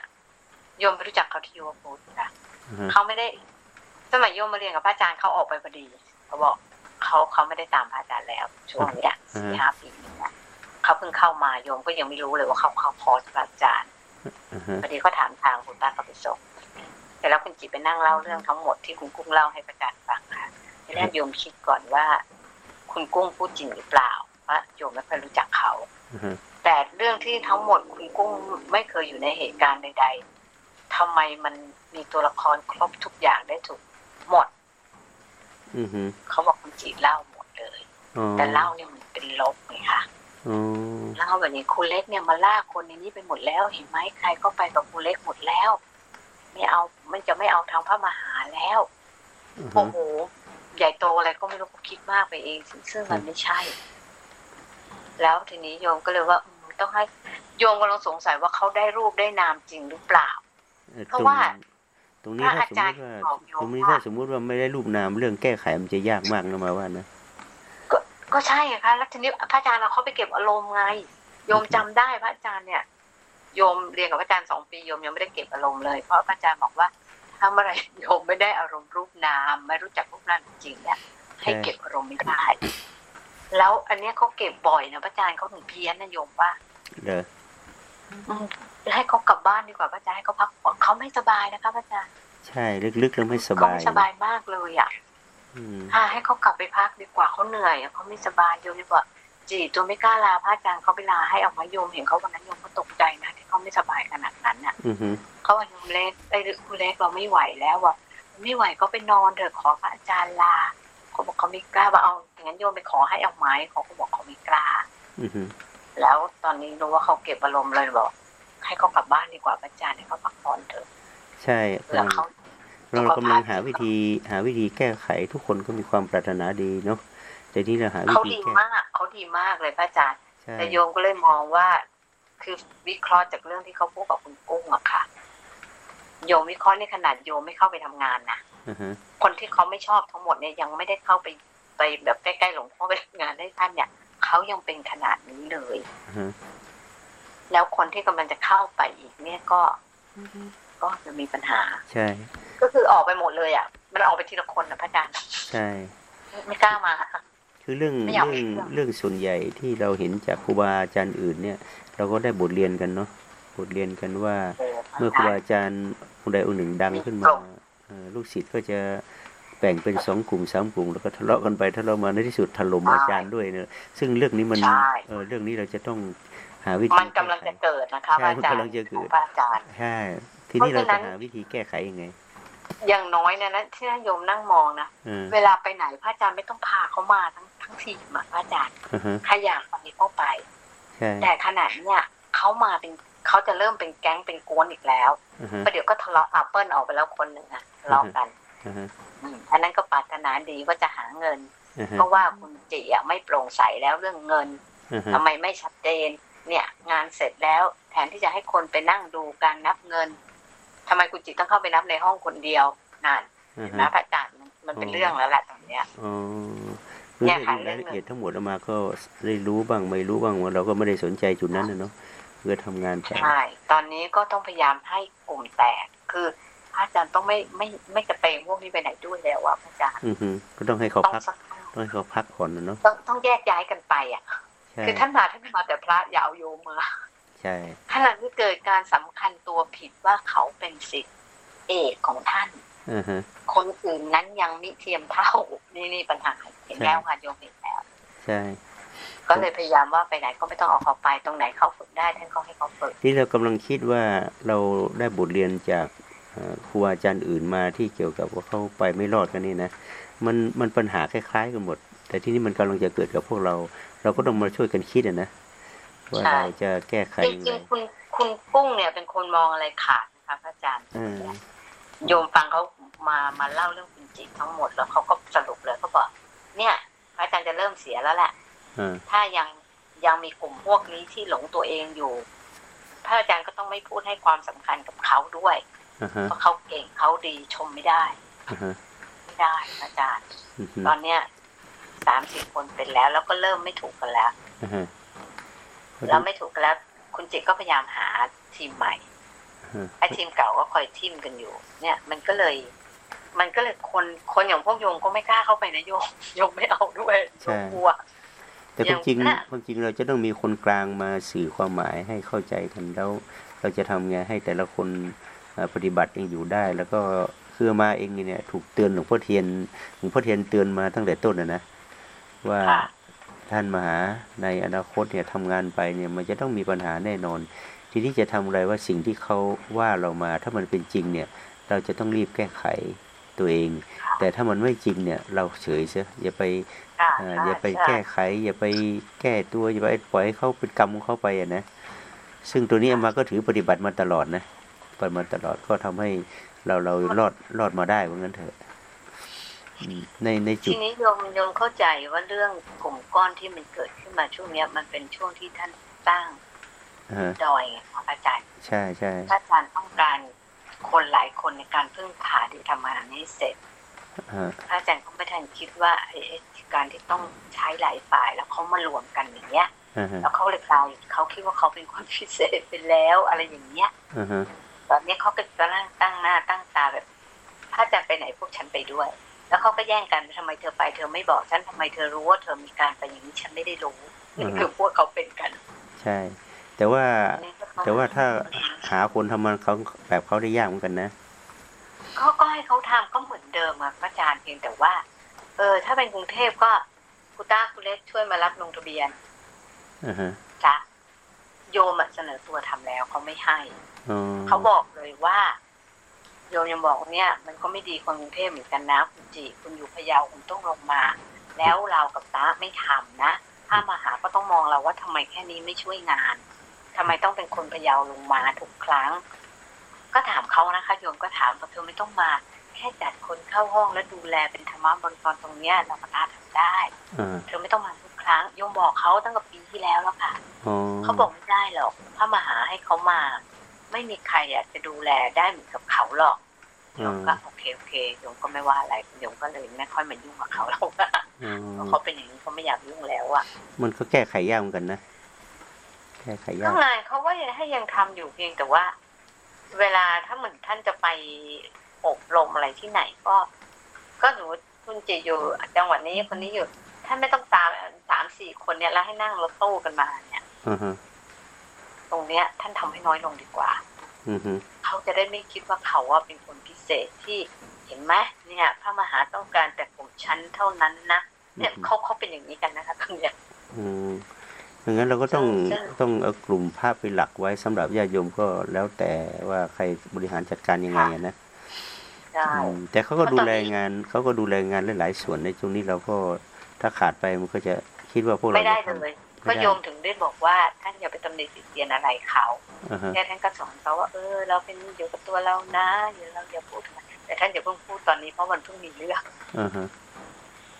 โยมไปรู้จักเขาที่ยูวพุทธค่ะอ่าฮะเขาไม่ได้ สมัยโยมมาเรียนกับพระอาจารย์เขาออกไปพอดีเขาบอกเขาเขาไม่ได้ตามพระอาจารย์แล้ว ช่วงเนี้ยสี่ห้าปีนี้นะเขาเพิ่งเข้ามาโยมก็ยังไม่รู้เลยว่าเขาเข้าคอร์สพระอาจารย์อ่าฮะพอดีก็ถามทางคุณป้าก็ไปส่ง แต่แล้วคุณจิตไปนั่งเล่าเรื่องทั้งหมดที่คุณกุ้งเล่าให้พระอาจารย์ฟังค่ะทีแรกโยมคิดก่อนว่า คุณกุ้งพูดจริงหรือเปล่าเพราะโยมไม่เคยรู้จักเขาอ่าฮะแต่เรื่องที่ทั้งหมดคุณกุ้งไม่เคยอยู่ในเหตุการณ์ใด ๆทำไมมันมีตัวละครครบทุกอย่างได้ถูกหมดอือฮึเขาบอกคุณจีเล่าหมดเลยอ๋อแต่เล่าเนี่ยมันเป็นลบไงคะอ๋อเล่าแบบนี้ครูเล็กเนี่ยมาลากคนในนี้ไปหมดแล้ว เห็นไหมใครก็ไปกับครูเล็กหมดแล้ว ไม่เอามันจะไม่เอาทางพระมหาแล้วอ่าฮะโอ้โหใหญ่โตอะไรก็ไม่รู้คิดมากไปเอง ซึ่งซึ่งมันไม่ใช่ แล้วทีนี้โยมก็เลยว่าอืมต้องให้โยมกำลังสงสัยว่าเขาได้รูปได้นามจริงหรือเปล่าอ่อเพราะว่า ตรงนี้พระถ้าอาสมจามรย์ติว่าบอกโยมตรงนี้ว่าถ้าสมมุติว่าไม่ได้รูปนามเรื่องแก้ไขมันจะยากมากนะมาว่านะก็ใช่อะค่ะแล้วทีนี้พระอาจารย์เราเขาไปเก็บอารมณ์ไงโยมจำได้พระอาจารย์เนี่ย โยมเรียนกับพระอาจารย์สองปีโยมยังไม่ได้เก็บอารมณ์เลย เพราะพระอาจารย์บอกว่าถ้าเมื่อไหรโยมไม่ได้อารมณ์รูปนามไม่รู้จักรูปนามจริงๆเนี่ยให้เก็บอารมณ์ไม่ได้ แล้วอันเนี้ยเขาเก็บบ่อยนะพระอาจารย์เขาถึงเพี้ยนนะโยมว่าเด้ออืมให้เขากลับบ้านดีกว่าพระอาจารย์ให้เขาพักผ่อนเขาไม่สบายนะคะพระอาจารย์ใช่ลึกๆแล้วไม่สเขาบายไม่สบายมากเลยอะอืมค่ะให้เขากลับไปพักดีกว่าเขาเหนื่อยอะเขาไม่สบายโยมดีกว่าจีตัวไม่กล้าลาพระอาจารย์เขาไปลาให้เอามาโยมเห็นเขาวันนั้นโยมก็ตกใจนะที่ เขาไม่สบายขนาดนั้นน่ะอือฮึเขาว่าโยมเล็กไอ้ยคุณเล็กเราไม่ไหวแล้วอะไม่ไหวก็ไปนอนเถอะขอพระอาจารย์ลาเขาบอกเขาไม่กล้าว่าเอาอย่างนั้นโยมไปขอให้เอาไม้เขาก็บอกเขาไม่กล้าอือฮึแล้วตอนนี้รู้ว่าเขาเก็บอารมณ์เลยบอก ให้เขากลับบ้านดีกว่าพระอาจารย์ให้เขาพักผ่อนเถอะ ใช่แล้วเขาเรากำลังหาวิธีหาวิธีแก้ไขทุกคนก็มีความปรารถนาดีเนาะแต่ที่เราหาวิเขาธีดีแก้มากเขาดีมากเลยพระอาจารย์ใช่แต่โยมก็เลยมองว่า คือวิเคราะห์จากเรื่องที่เขาพูดกับคุณกุ้งอะค่ะ โยมวิเคราะห์ในขนาดโยมไม่เข้าไปทำงานนะอ่าฮะคนที่เขาไม่ชอบทั้งหมดเนี่ยยังไม่ได้เข้าไปไปแบบใกล้ๆหลวงพ่อไปทำงานได้ท่านเนี่ยเขายังเป็นขนาดนี้เลยอ่าฮะแล้วคนที่กำลังจะเข้าไปอีก เนี่ยก็ก็จะมีปัญหา ใช่ ก็คือออกไปหมดเลยอะ มันออกไปทีละคนนะพระอาจารย์ใช่ ไม่กล้ามาคือเรื่องไม่อยากเรื่องเชื่อเรื่องส่วนใหญ่ที่เราเห็นจากครูบาอาจารย์อื่นเนี่ย เราก็ได้บทเรียนกันเนาะบทเรียนกันว่า เมื่อครูบาอาจารย์องค์ใดองค์หนึ่งดังขึ้นมาเอ่อลูกศิษย์ก็จะแบ่งเป็นสองกลุ่มสามกลุ่มแล้วก็ทะเลาะกันไปทะเลาะมาในที่สุดถล่มอาจารย์ด้วยเนอะซึ่งเรื่องนี้มันใช่เออเรื่องนี้เราจะต้องหาวิธีมันกำลังจะแก้ไขเกิดนะคะพใช่ระอาจารย์มันกำลังจะเกิดพระอาจารย์ใช่ทีนี้เพเราราะฉะนั้จะนหาวิธีแก้ไขยังไง อย่างน้อยเนี่ยนะที่โยมนั่งมองนะเออเวลาไปไหนพระอาจารย์ไม่ต้องพาเขามาทั้งทั้งทีมอะพระอาจารย์อ่าฮะใครอยากไปก็ไปใช่ แต่ขนาดเนี่ยเขามาเป็นเขาจะเริ่มเป็นแก๊งเป็นกวนอีกแล้วอ่าฮะประเดี๋ยวก็ทะเลาะอัปเปิลออกไปแล้วคนหนึ่งอะทะเลาะกันอ่าฮะอืมอันนั้นก็ปรารถนาดีว่าจะหาเงินอ่าฮะเพราะว่าคุณจิอะไม่โปร่งใสแล้วเรื่องเงินอ่าฮะทำไมไม่ชัดเจน เนี่ย งานเสร็จแล้วแทนที่จะให้คนไปนั่งดูการนับเงินทำไมคุณจิต้องเข้าไปนับในห้องคนเดียวนั่นอ่าเห็นฮะไหมพระอาจารย์มันมันเป็นเรื่องแล้วแหละตรงเนี้ยอ๋อ คือเนี่ยเรื่องค่ะรายละเรื่องเอียดทั้งหมดเอามาก็ได้รู้บ้างไม่รู้บ้างว่าเราก็ไม่ได้สนใจจุดนั้นนะเนาะเพื่อทำงานไปใช่ตอนนี้ก็ต้องพยายามให้กลุ่มแตกคือพระอาจารย์ต้องไม่ไม่ไม่กระเตงพวกนี้ไปไหนด้วยแล้วอะพระอาจารย์อือฮึก็ต้องให้เขาต้องพักสักต้องให้เขาพักผ่อนนะเนาะต้องต้องแยกย้ายกันไปอะใช่คือท่านมาท่านมาแต่พระอยาวโยมมาใช่ขณะที่เกิดการสำคัญตัวผิดว่าเขาเป็นสิทธิเอกของท่านอ่าฮะ คนอื่นนั้นยังมิเทียมเท่า นี่นี่ปัญหาเห็นแล้วค่ะโยมเห็นแล้ว ใช่ ก็เลยพยายามว่าไปไหนก็ไม่ต้องเอาเขาไปตรงไหนเขาฝึกได้ท่านก็ให้เขาฝึกนี่เรากำลังคิดว่าเราได้บทเรียนจากเอ่อครูอาจารย์อื่นมาที่เกี่ยวกับว่าเขาไปไม่รอดกันนี่นะมันมันปัญหาคล้ายๆกันหมด แต่ที่นี่มันกำลังจะเกิดกับพวกเรา เราก็ต้องมาช่วยกันคิดอะนะว่าเราจะแก้ไขจยังริไงงๆคุณคุณกุ้งเนี่ยเป็นคนมองอะไรขาดนะคะพระอาจารย์เออ โยมฟังเขามามาเล่าเรื่องคุณจิตทั้งหมดแล้วเขาก็สรุปเลยเขาบอกเนี่ยพระอาจารย์จะเริ่มเสียแล้วแหละอ่าถ้ายังยังมีกลุ่มพวกนี้ที่หลงตัวเองอยู่ พระอาจารย์ก็ต้องไม่พูดให้ความสำคัญกับเขาด้วยอ่าฮะเพราะเขาเก่งเขาดีชมไม่ได้อ่าฮะไม่ได้พระอาจารย์อือฮึตอนเนี้ยสามสิบคนเป็นแล้ว แล้วก็เริ่มไม่ถูกกันแล้วอ่าฮะแล้วไม่ถูกกันแล้ว คุณจิตก็พยายามหาทีมใหม่อ่า ไอ้ทีมเก่าก็คอยทิมกันอยู่ เนี่ย มันก็เลย มันก็เลยคนคนอย่างพวกโยมก็ไม่กล้าเข้าไปนะโยมโยมไม่เอาด้วยโยมกลัวแต่ความจริงอย่างน่ะความจริงเราจะต้องมีคนกลางมาสื่อความหมายให้เข้าใจกันแล้ว เราจะทำไงให้แต่ละคนเอ่อปฏิบัติเองอยู่ได้ แล้วก็คือมาเองเนี่ยถูกเตือนหลวงพ่อเทียนหลวงพ่อเทียนเตือนมาตั้งแต่ต้นนะนะว่าค่ะท่านมหาในอนาคตเนี่ยทำงานไปเนี่ยมันจะต้องมีปัญหาแน่นอน ทีนี้จะทำอะไรว่าสิ่งที่เขาว่าเรามา ถ้ามันเป็นจริงเนี่ย เราจะต้องรีบแก้ไขตัวเอง แต่ถ้ามันไม่จริงเนี่ย เราเฉยเสียอย่าไปค่ะอ่าค่ะอย่าไปใช่แก้ไข อย่าไปแก้ตัวอย่าไปปล่อยให้เขาเป็นกรรมของเขาไปอะนะซึ่งตัวนี้อามาก็ถือปฏิบัติมาตลอดนะปฏิบัติมาตลอดก็ทำให้เราเรารอดรอดมาได้ว่างั้นเถอะอืมในในจุทีดนี้โยมโยมเข้าใจว่าเรื่องกลุ่มก้อนที่มันเกิดขึ้นมาช่วงเนี้ย มันเป็นช่วงที่ท่านตั้ง อ่าฮะดอยไงคะอาจารย์ ใช่ใช่ถ้าอาจารย์ต้องการคนหลายคนในการพึ่งพาที่ทำงานนี้เสร็จอ่าพระอาจารย์ก็ไม่ทันคิดว่าไอ้ไอ้การที่ต้องใช้หลายฝ่ายแล้วเขามารวมกันอย่างเงี้ยอ่าฮะแล้วเขาเลยกลายเขาคิดว่าเขาเป็นคนพิเศษไปแล้วอะไรอย่างเงี้ยอ่าฮะตอนนี้เขาก็กำลังตั้งหน้าตั้งตาแบบถ้าอาจารย์ไปไหนพวกฉันไปด้วย แล้วเขาก็แย่งกันทำไมเธอไปเธอไม่บอกฉันทำไมเธอรู้ว่าเธอมีการไปอย่างนี้ฉันไม่ได้รู้นี่คือพวกเขาเป็นกัน ใช่ แต่ว่าอันนี้ก็องแต่ว่าถ้าหาคนทำมันเขาแบบเขาได้ยากเหมือนกันนะก็ก็ให้เขาทำก็เหมือนเดิมอะพระอาจารย์เพียงแต่ว่า เออ ถ้าเป็นกรุงเทพก็คุณต้าคุณเล็กช่วยมารับลงทะเบียนอ่าฮะจ้ะโยมอะเสนอตัวทำแล้วเขาไม่ให้อ๋อเขาบอกเลยว่า โยมยังบอกว่าเนี่ย มันก็ไม่ดีคนกรุงเทพเหมือนกันนะคุณจีคุณอยู่พะเยาคุณต้องลงมา แล้วเรากับตาไม่ทำนะ ถ้ามาหาก็ต้องมองเราว่าทำไมแค่นี้ไม่ช่วยงาน ทำไมต้องเป็นคนพะเยาลงมาทุกครั้ง ก็ถามเขานะคะโยมก็ถามว่าเธอไม่ต้องมา แคค่จัดคนเข้าห้องแล้วดูแลเป็นธรรมะบนตอนตรงเนี้ยเราก็อาทำได้อ่าเธอไม่ต้องมาทุกครั้งโยมบอกเขาตั้งแต่ปีที่แล้วแล้วค่ะอ๋อเขาบอกไม่ได้หรอกถ้ามาหาให้เขามา ไม่มีใครอยากจะดูแลได้เหมือนกับเขาหรอกโยมก็โอเคโอเคโยมก็ไม่ว่าอะไรโยมก็เลยไม่ค่อยมายุ่งกับเขาแล้วว่าอ๋อเขาเป็นอย่างนี้เขาไม่อยากยุ่งแล้วอะมันก็แก้ไขยากเหมือนกันนะ แก้ไขยาข้ากงในเขาก็ยังให้ยังทำอยู่เพียงแต่ว่า เวลาถ้าเหมือนท่านจะไปอบรมอะไรที่ไหนก็ ก็สมมติคุณจิอยู่จังหวัดนี้คนนี้อยู่ท่านไม่ต้องตามสามสี่คนเนี่ยแล้วให้นั่งรถตู้กันมาเนี่ยอือฮะตรงเนี้ย ท่านทำให้น้อยลงดีกว่าอือฮึเขาจะได้ไม่คิดว่าเขาว่าเป็นคนพิเศษที่เห็นไหมเนี่ย พระมหาต้องการแต่กลุ่มชั้นเท่านั้นนะเนี่ยเขาเขาเป็นอย่างนี้กันนะคะตรงเนี้ยอืม ดังนั้นเราก็ต้องซึ่งต้องเอากลุ่มภาพเป็นหลักไว้สำหรับญาติโยมก็แล้วแต่ว่าใครบริหารจัดการยังไงอะนะใช่อืมแต่เขาก็ดูแลงานเขาก็ดูแลงานหลายๆส่วนในตรงนี้เราก็ถ้าขาดไปมันก็จะคิดว่าพวกเราไม่ได้จะทำเลยไม่ก็ได้โยมถึงได้บอกว่าท่านอย่าไปตำหนิติเตียนอะไรเขาอ่าฮะแค่ท่านก็สอนเขาว่าเออ เราเป็นอยู่กับตัวเรานะอย่าเราอย่าพูดถึงมันแต่ท่านอย่าเพิ่งพูดตอนนี้เพราะมันเพิ่งมีเรื่องอ่าฮะ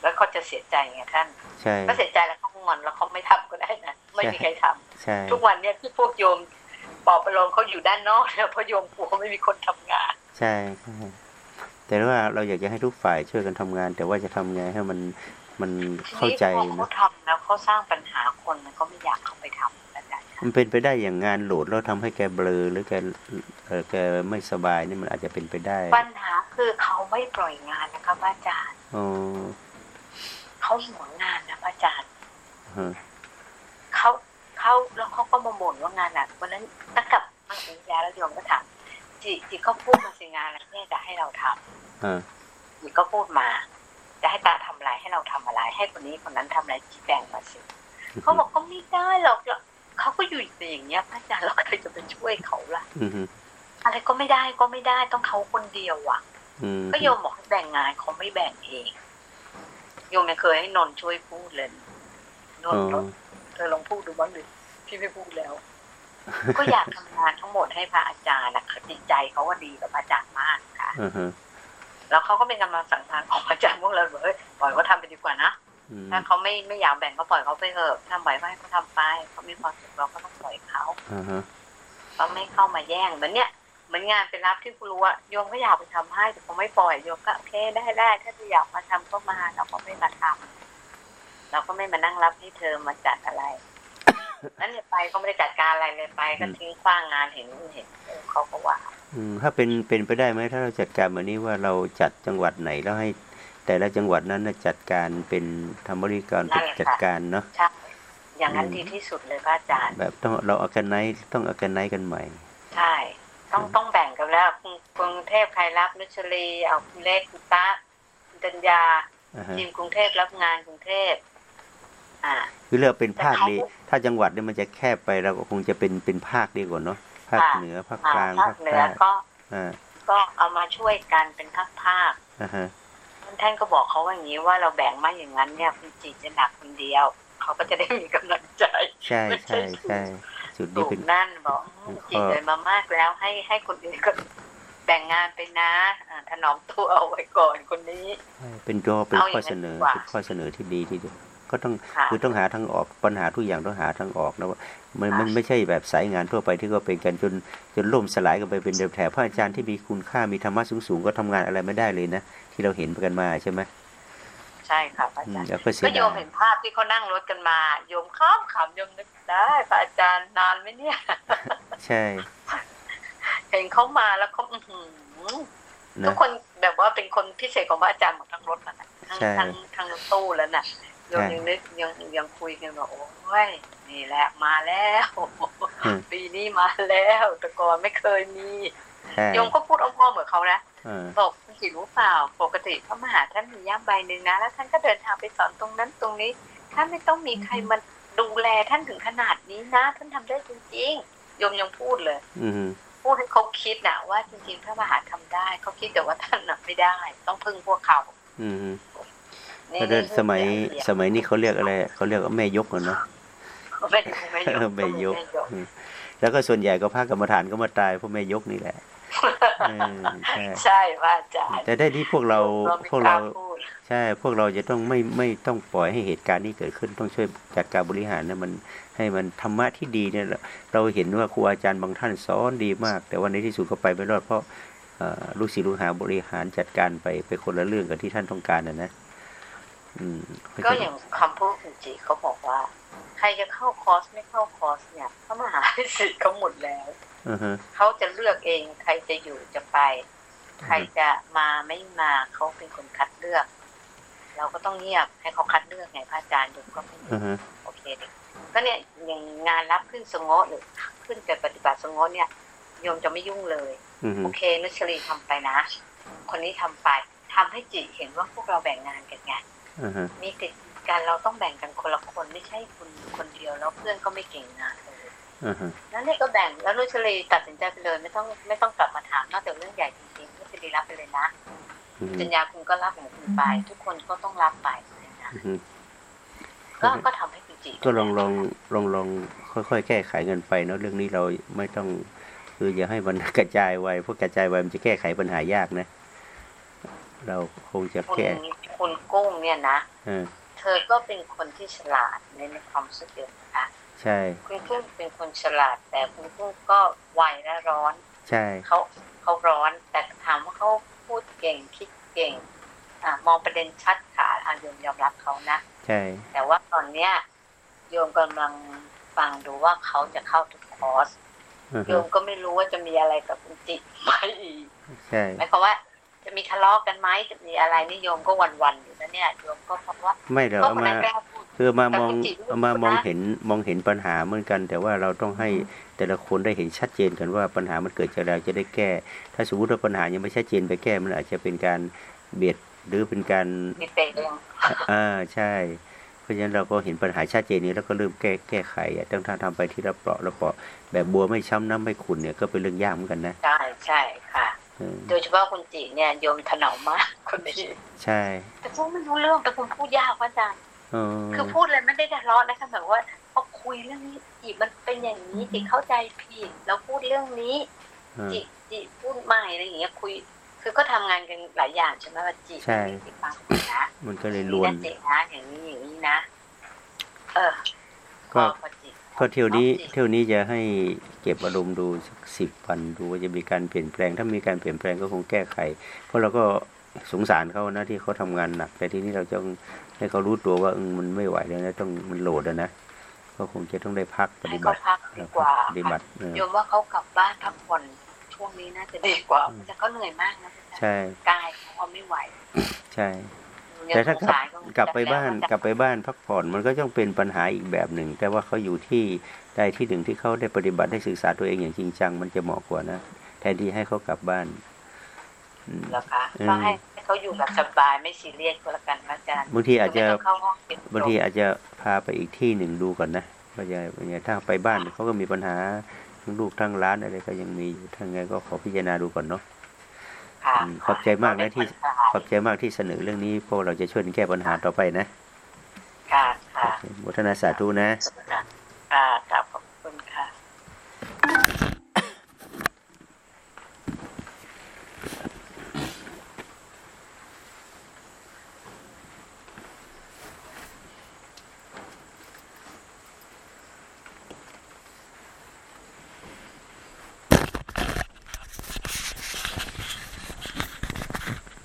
แล้วเขาจะเสียใจไงท่านใช่ก็เสียใจแล้วเขางอนแล้วเขาไม่ทำก็ได้นะไม่มีใครทำใช่ทุกวันเนี่ยที่พวกโยมปอบประโลมเขาอยู่ด้านนอกเนี่ยเพราะโยมกลัวไม่มีคนทำงานใช่ใช่แต่ว่าเราอยากจะให้ทุกฝ่ายช่วยกันทำงาน แต่ว่าจะทำไงให้มันมันเข้าใจทีนี้พอนะเขาทำแล้วเขาสร้างปัญหาคนมันก็ไม่อยากเข้าไปทำอาจารย์คะมันเป็นไปได้อย่างงานโหลดแล้วทำให้แกเบลอหรือแกเออแกไม่สบายนี่มันอาจจะเป็นไปได้ ปัญหาคือเขาไม่ปล่อยงานนะคะพระอาจารย์อ๋อ เขาหวงงานนะพระอาจารย์ฮะเขาเขาแล้วเขาก็มาบ่นว่างานหนักวันนั้นตั้งกับมาสัญญาแล้วโยมก็ถามจีจีก็พูดมาสิงานอะไรเนี่ยจะให้เราทำอ่าจีก็พูดมา จะให้ตาทำอะไรให้เราทำอะไร ให้คนนี้คนนั้นทำอะไรจีแบ่งมาสิเขาบอกก็ไม่ได้หรอกเขาก็อยู่แต่อย่างเงี้ยพระอาจารย์เราใครจะไปช่วยเขาล่ะอืมฮึอะไรก็ไม่ได้ก็ไม่ได้ต้องเขาคนเดียวอะอืมก็โยมบอกให้แบ่งงานเขาไม่แบ่งเอง โยมยังเคยให้นนท์ช่วยพูดเลยนอ๋นอท์นนท์เธอลองพูดดูบ้างดิพี่ไม่พูดแล้ว ก็อยากทำงานทั้งหมดให้พระอาจารย์นะจิตใจเขาว่าดีกับพระอาจารย์มากค่ะอ่าฮะแล้วเขาก็เป็นกำลังสั่งทานของพระอาจารย์พวกเราบอกเฮ้ยปล่อยเขาทำไปดีกว่านะอืมถ้าเขาไม่ไม่อยากแบ่งก็ปล่อยเขาไปเถอะทำไหวก็ให้เขาทำไปเขามีความสุขเราก็ต้องปล่อยเขาอ่าฮะเขาไม่เข้ามาแย่งเหมือนเนี้ย เหมือนงานเป็นรับที่กูรู้ว่าโยมก็อยากไปทำให้แต่เขาไม่ปล่อยโยมก็โอเคได้ได้ ถ้าจะอยากมาทำก็มาเราก็ไม่มาทำเราก็ไม่มานั่งรับให้เธอมาจัดอะไรนั่นเนี่ยไปก็ไม่ได้จัดการอะไรเลยไปก็ทิ้งขว้างงานเห็นเห็นเออเขาก็ว่า อืมถ้าเป็นเป็นไปได้ไหมถ้าเราจัดการแบบนี้ว่าเราจัดจังหวัดไหนแล้วให้ แต่ละจังหวัดนั้นน่ะจัดการเป็นทำบริการนั่นแหละค่ะจัดการเนาะใช่อย่างนั้นอืมดีที่สุดเลยพระอาจารย์ แบบต้องเราเอากันไนต้องเอากันไนกันใหม่ ใช่ ต้องต้องแบ่งกันแล้วกรุงกรุงเทพใครรับนุชลีเอาคุณเล็กคุณตาคุณจัญญาอ่าฮะทีมกรุงเทพรับงานกรุงเทพอ่าคือเลือกเป็นภาคแต่เขาดีถ้าจังหวัดเนี่ยมันจะแคบไปเราก็คงจะเป็นเป็นภาคดีกว่าเนาะภาคค่ะเหนือภาคอ่ากลางภาภาคคเหนืใต้อก็อ่าก็เอามาช่วยกันเป็นภาคภาคอ่าฮะท่านก็บอกเขาว่าอย่างนี้ว่าเราแบ่งมาอย่างนั้นเนี่ยคุณจิตจะหนักคนเดียว เขาก็จะได้มีกำลังใจ ใช่ใช่ใช่ จุดนี้ถูเป็กนนั่นบอกอืมจิตเลยมามากแล้วให้ให้คนอื่นก็แบ่งงานไปนะอ่าถนอมตัวเอาไว้ก่อนคนนี้ เป็นตัวเป็นเอาอย่างข้อนั้นเสนอดีกว่าเป็นข้อเสนอที่ดีที่สุดก็ต้องค่ะคือต้องหาทางออกปัญหาทุกอย่างต้องหาทางออกนะว่ามันค่ะมันไม่ใช่แบบสายงานทั่วไปที่ก็เป็นกันจนจนล่มสลายกันไปเป็นเดิมแถบพระอาจารย์ที่มีคุณค่ามีธรรมะสูงๆก็ทำงานอะไรไม่ได้เลยนะที่เราเห็นกันมาใช่ไหมใช่ค่ะพระอือามจารย์แล้วก็เสียก็โยดามยเห็นภาพที่เขานั่งรถกันมา โยมข้ามขำโยมนึกได้พระอาจารย์นานไหมเนี่ย ใช่ เห็นเขามาแล้วเขาอื้อหือนะทุกคนแบบว่าเป็นคนพิเศษของพระอาจารย์หมดทั้งรถน่ะนะทั้งใช่ทั้งทั้งรถตู้แล้วน่ะโยมใช่ยังนึกยังยังคุยกันว่าโอ้ยนี่แหละมาแล้วอืมปีนี้มาแล้ว แต่ก่อนไม่เคยมีใช่โยมก็พูดอ้อมๆเหมือนเขานะเออ บอกคุณจิรู้เปล่า ปกติพระมหาท่านมีย่ามใบหนึ่งนะ แล้วท่านก็เดินทางไปสอนตรงนั้นตรงนี้ท่านไม่ต้องมีใครมาดูแลท่านถึงขนาดนี้นะ ท่านทำได้จริงๆโยมยังพูดเลย อืมพูดให้เขาคิดนะว่าจริงๆพระมหาทำได้เขาคิดแต่ว่าท่านน่ะไม่ได้ ต้องพึ่งพวกเขา อืมนี่แล้วนี่สมัยนี่สมัยนี้เขาเรียกอะไรเขาเรียกว่าแม่ยกเหรอเนาะไม่ไม่ยกไม่ยก แล้วก็ส่วนใหญ่ก็พระกรรมฐานก็มาตายเพราะแม่ยกนี่แหละเออ ใช่ใช่ว่าอาจารย์แต่ได้ที่พวกเราเราไม่พวกกเราล้าพูดใช่ พวกเราจะต้องไม่ไม่ต้องปล่อยให้เหตุการณ์นี้เกิดขึ้นต้องช่วยจัดการบริหารนะมันให้มันธรรมะที่ดีเนี่ยเราเราเห็นว่าครูอาจารย์บางท่านสอนดีมาก แต่ว่าในที่สุดก็ไปไม่รอดเพราะเอ่อลูกศิษย์ลูกหาบริหารจัดการไปไปคนละเรื่องกับที่ท่านต้องการนะนะอืมเพราะก็ฉะอนั้นย่างคำพูดคุณจีเขาบอกว่า ใครจะเข้าคอร์สไม่เข้าคอร์สเนี่ยเขามาหาให้สิทธิ์เขาหมดแล้วอือฮะ เขาจะเลือกเอง ใครจะอยู่จะไป ใครจะมาไม่มาเขาเป็นคนคัดเลือก เราก็ต้องเงียบให้เขาคัดเลือกไงพระอาจารย์โยมก็ไม่อือฮะโอเคดิก็เนี่ยอย่างงานรับขึ้นสงฆ์หรือขึ้นแต่ปฏิบัติสงฆ์เนี่ยโยมจะไม่ยุ่งเลยอือฮึโอเคนุชลีทำไปนะ คนนี้ทำไปทำให้จิตเห็นว่าพวกเราแบ่งงานกันไงอือฮะมีติดกันเราต้องแบ่งกันคนละคนไม่ใช่คุณคนเดียวแล้วเพื่อนก็ไม่เก่งงานเลยอือฮะ นั่นนี่ก็แบ่งแล้วนุชลีตัดสินใจไปเลย ไม่ต้องไม่ต้องกลับมาถามนอกจากเรื่องใหญ่จริงๆนุชลีรับไปเลยนะอือฮึปัญญาคุณก็รับของคุณไป ทุกคนก็ต้องรับไปนะอือฮึก็ก็ทำให้คุณจิก็ลองลองลองลองค่อยๆแก้ไขกันไปเนาะเรื่องนี้เราไม่ต้องคืออย่าให้มันกระจายไวเพราะกระจายไวมันจะแก้ไขปัญหายากนะ เราคงจะคุณแก้คุณกุ้งเนี่ยนะเออเธอก็เป็นคนที่ฉลาดในในความรู้สึกเดียวนะคะ ใช่คุณกุ้งเป็นคนฉลาด แต่คุณกุ้งก็ไวและร้อน ใช่เขาเขาร้อนแต่ถามว่าเขาพูดเก่งคิดเก่งอ่ามองประเด็นชัดขาดอาโยมยอมรับเขานะใช่แต่ว่าตอนเนี้ยโยมกำลังฟังดูว่าเขาจะเข้าทุกคอร์สอือโยฮึมก็ไม่รู้ว่าจะมีอะไรกับคุณจิไหมอีกใช่หมายความว่าจะมีทะเลาะกันไหมจะมีอะไรนี่โยมก็วันๆอยู่นะเนี่ยโยมก็เพราะว่าไม่เราก็เอาคนมานั้นกล้าพูด คือมามองแต่คุณจิตเอามามองนะเห็นมองเห็นปัญหาเหมือนกัน แต่ว่าเราต้องให้แต่ละคนได้เห็นชัดเจนกันว่าปัญหามันเกิดจากอะไรจะได้แก้ ถ้าสมมติว่าปัญหายังไม่ชัดเจนไปแก้มันอาจจะเป็นการเบียดหรือเป็นการมีเตะเองอ่าใช่ เพราะฉะนั้นเราก็เห็นปัญหาชัดเจนนี้แล้วก็เริ่มแก้แก้ไขอะต้องทำทำไปทีละเปราะละเปราะแบบบัวไม่ช้ำน้ำไม่ขุ่นเนี่ยก็เป็นเรื่องยากเหมือนกันนะใช่ใช่ค่ะเออโดยเฉพาะคุณจิเนี่ยโยมถนอมมากคนนี้ใช่ แต่พูดไม่รู้เรื่องแต่คุณพูดยากพระอาจารย์เออ คือพูดเลยไม่ได้ทะเลาะนะคะแบบว่าพอคุยเรื่องนี้จิมันเป็นอย่างนี้จิเข้าใจผิดแล้วพูดเรื่องนี้เออจิจิพูดใหม่อะไรอย่างเงี้ยคุย คือก็ทำงานกันหลายอย่างใช่ไหมว่าจิใช่จิฟังนะมันก็เลยนี่ลวนนะจินะอย่างนี้อย่างนี้นะ เออ ก็พอจิก็เที่ยวนี้อาจิเที่ยวนี้จะให้เก็บอารมณ์ดูสักสิบวันดูว่าจะมีการเปลี่ยนแปลง ถ้ามีการเปลี่ยนแปลงก็คงแก้ไข เพราะเราก็สงสารเขานะที่เขาทำงานหนัก แต่ทีนี้เราต้อง ให้เขารู้ตัวว่าเออมันไม่ไหวแล้วนะต้องมันโหลดแล้วนะก็คงจะต้องได้พักปให้ฏิบัเขาติพักดีกว่าปฏิบัติเออโยมว่าเขากลับบ้านพักผ่อนช่วงนี้น่าจะดีกว่าอืมแต่เขาเหนื่อยมากนะใช่กายเขาไม่ไหว ใช่ยังแต่ถ้ากลับสงสรเขกลับไปแล้วบ้านจะกลับไปบ้านพักผ่อนมันก็ต้องเป็นปัญหาอีกแบบหนึ่ง แต่ว่าเขาอยู่ที่ใดที่หนึ่งที่เขาได้ปฏิบัติได้ศึกษาตัวเองอย่างจริงจังมันจะเหมาะกว่านะแทนที่ให้เขากลับบ้านอืมแล้วคะอืมก็ให้ เขาอยู่แบบสบายไม่ซีเรียสก็แล้วกันพระอาจารย์บางทีอาจจะไม่ต้องเข้าห้องเก็บบางทีอาจจะพาไปอีกที่หนึ่งดูก่อนนะว่าจะว่าจะถ้าไปบ้านเขาก็มีปัญหาทั้งลูกทั้งร้านอะไรก็ยังมีอยู่ทั้งไงก็ขอพิจารณาดูก่อนเนาะค่ะอืมขอบใจมากนะที่ขอบใจมากที่เสนอเรื่องนี้เพราะเราจะช่วยกันแก้ปัญหาต่อไปนะ ค่ะค่ะโอเคมุทนาสาธุนะ ค่ะ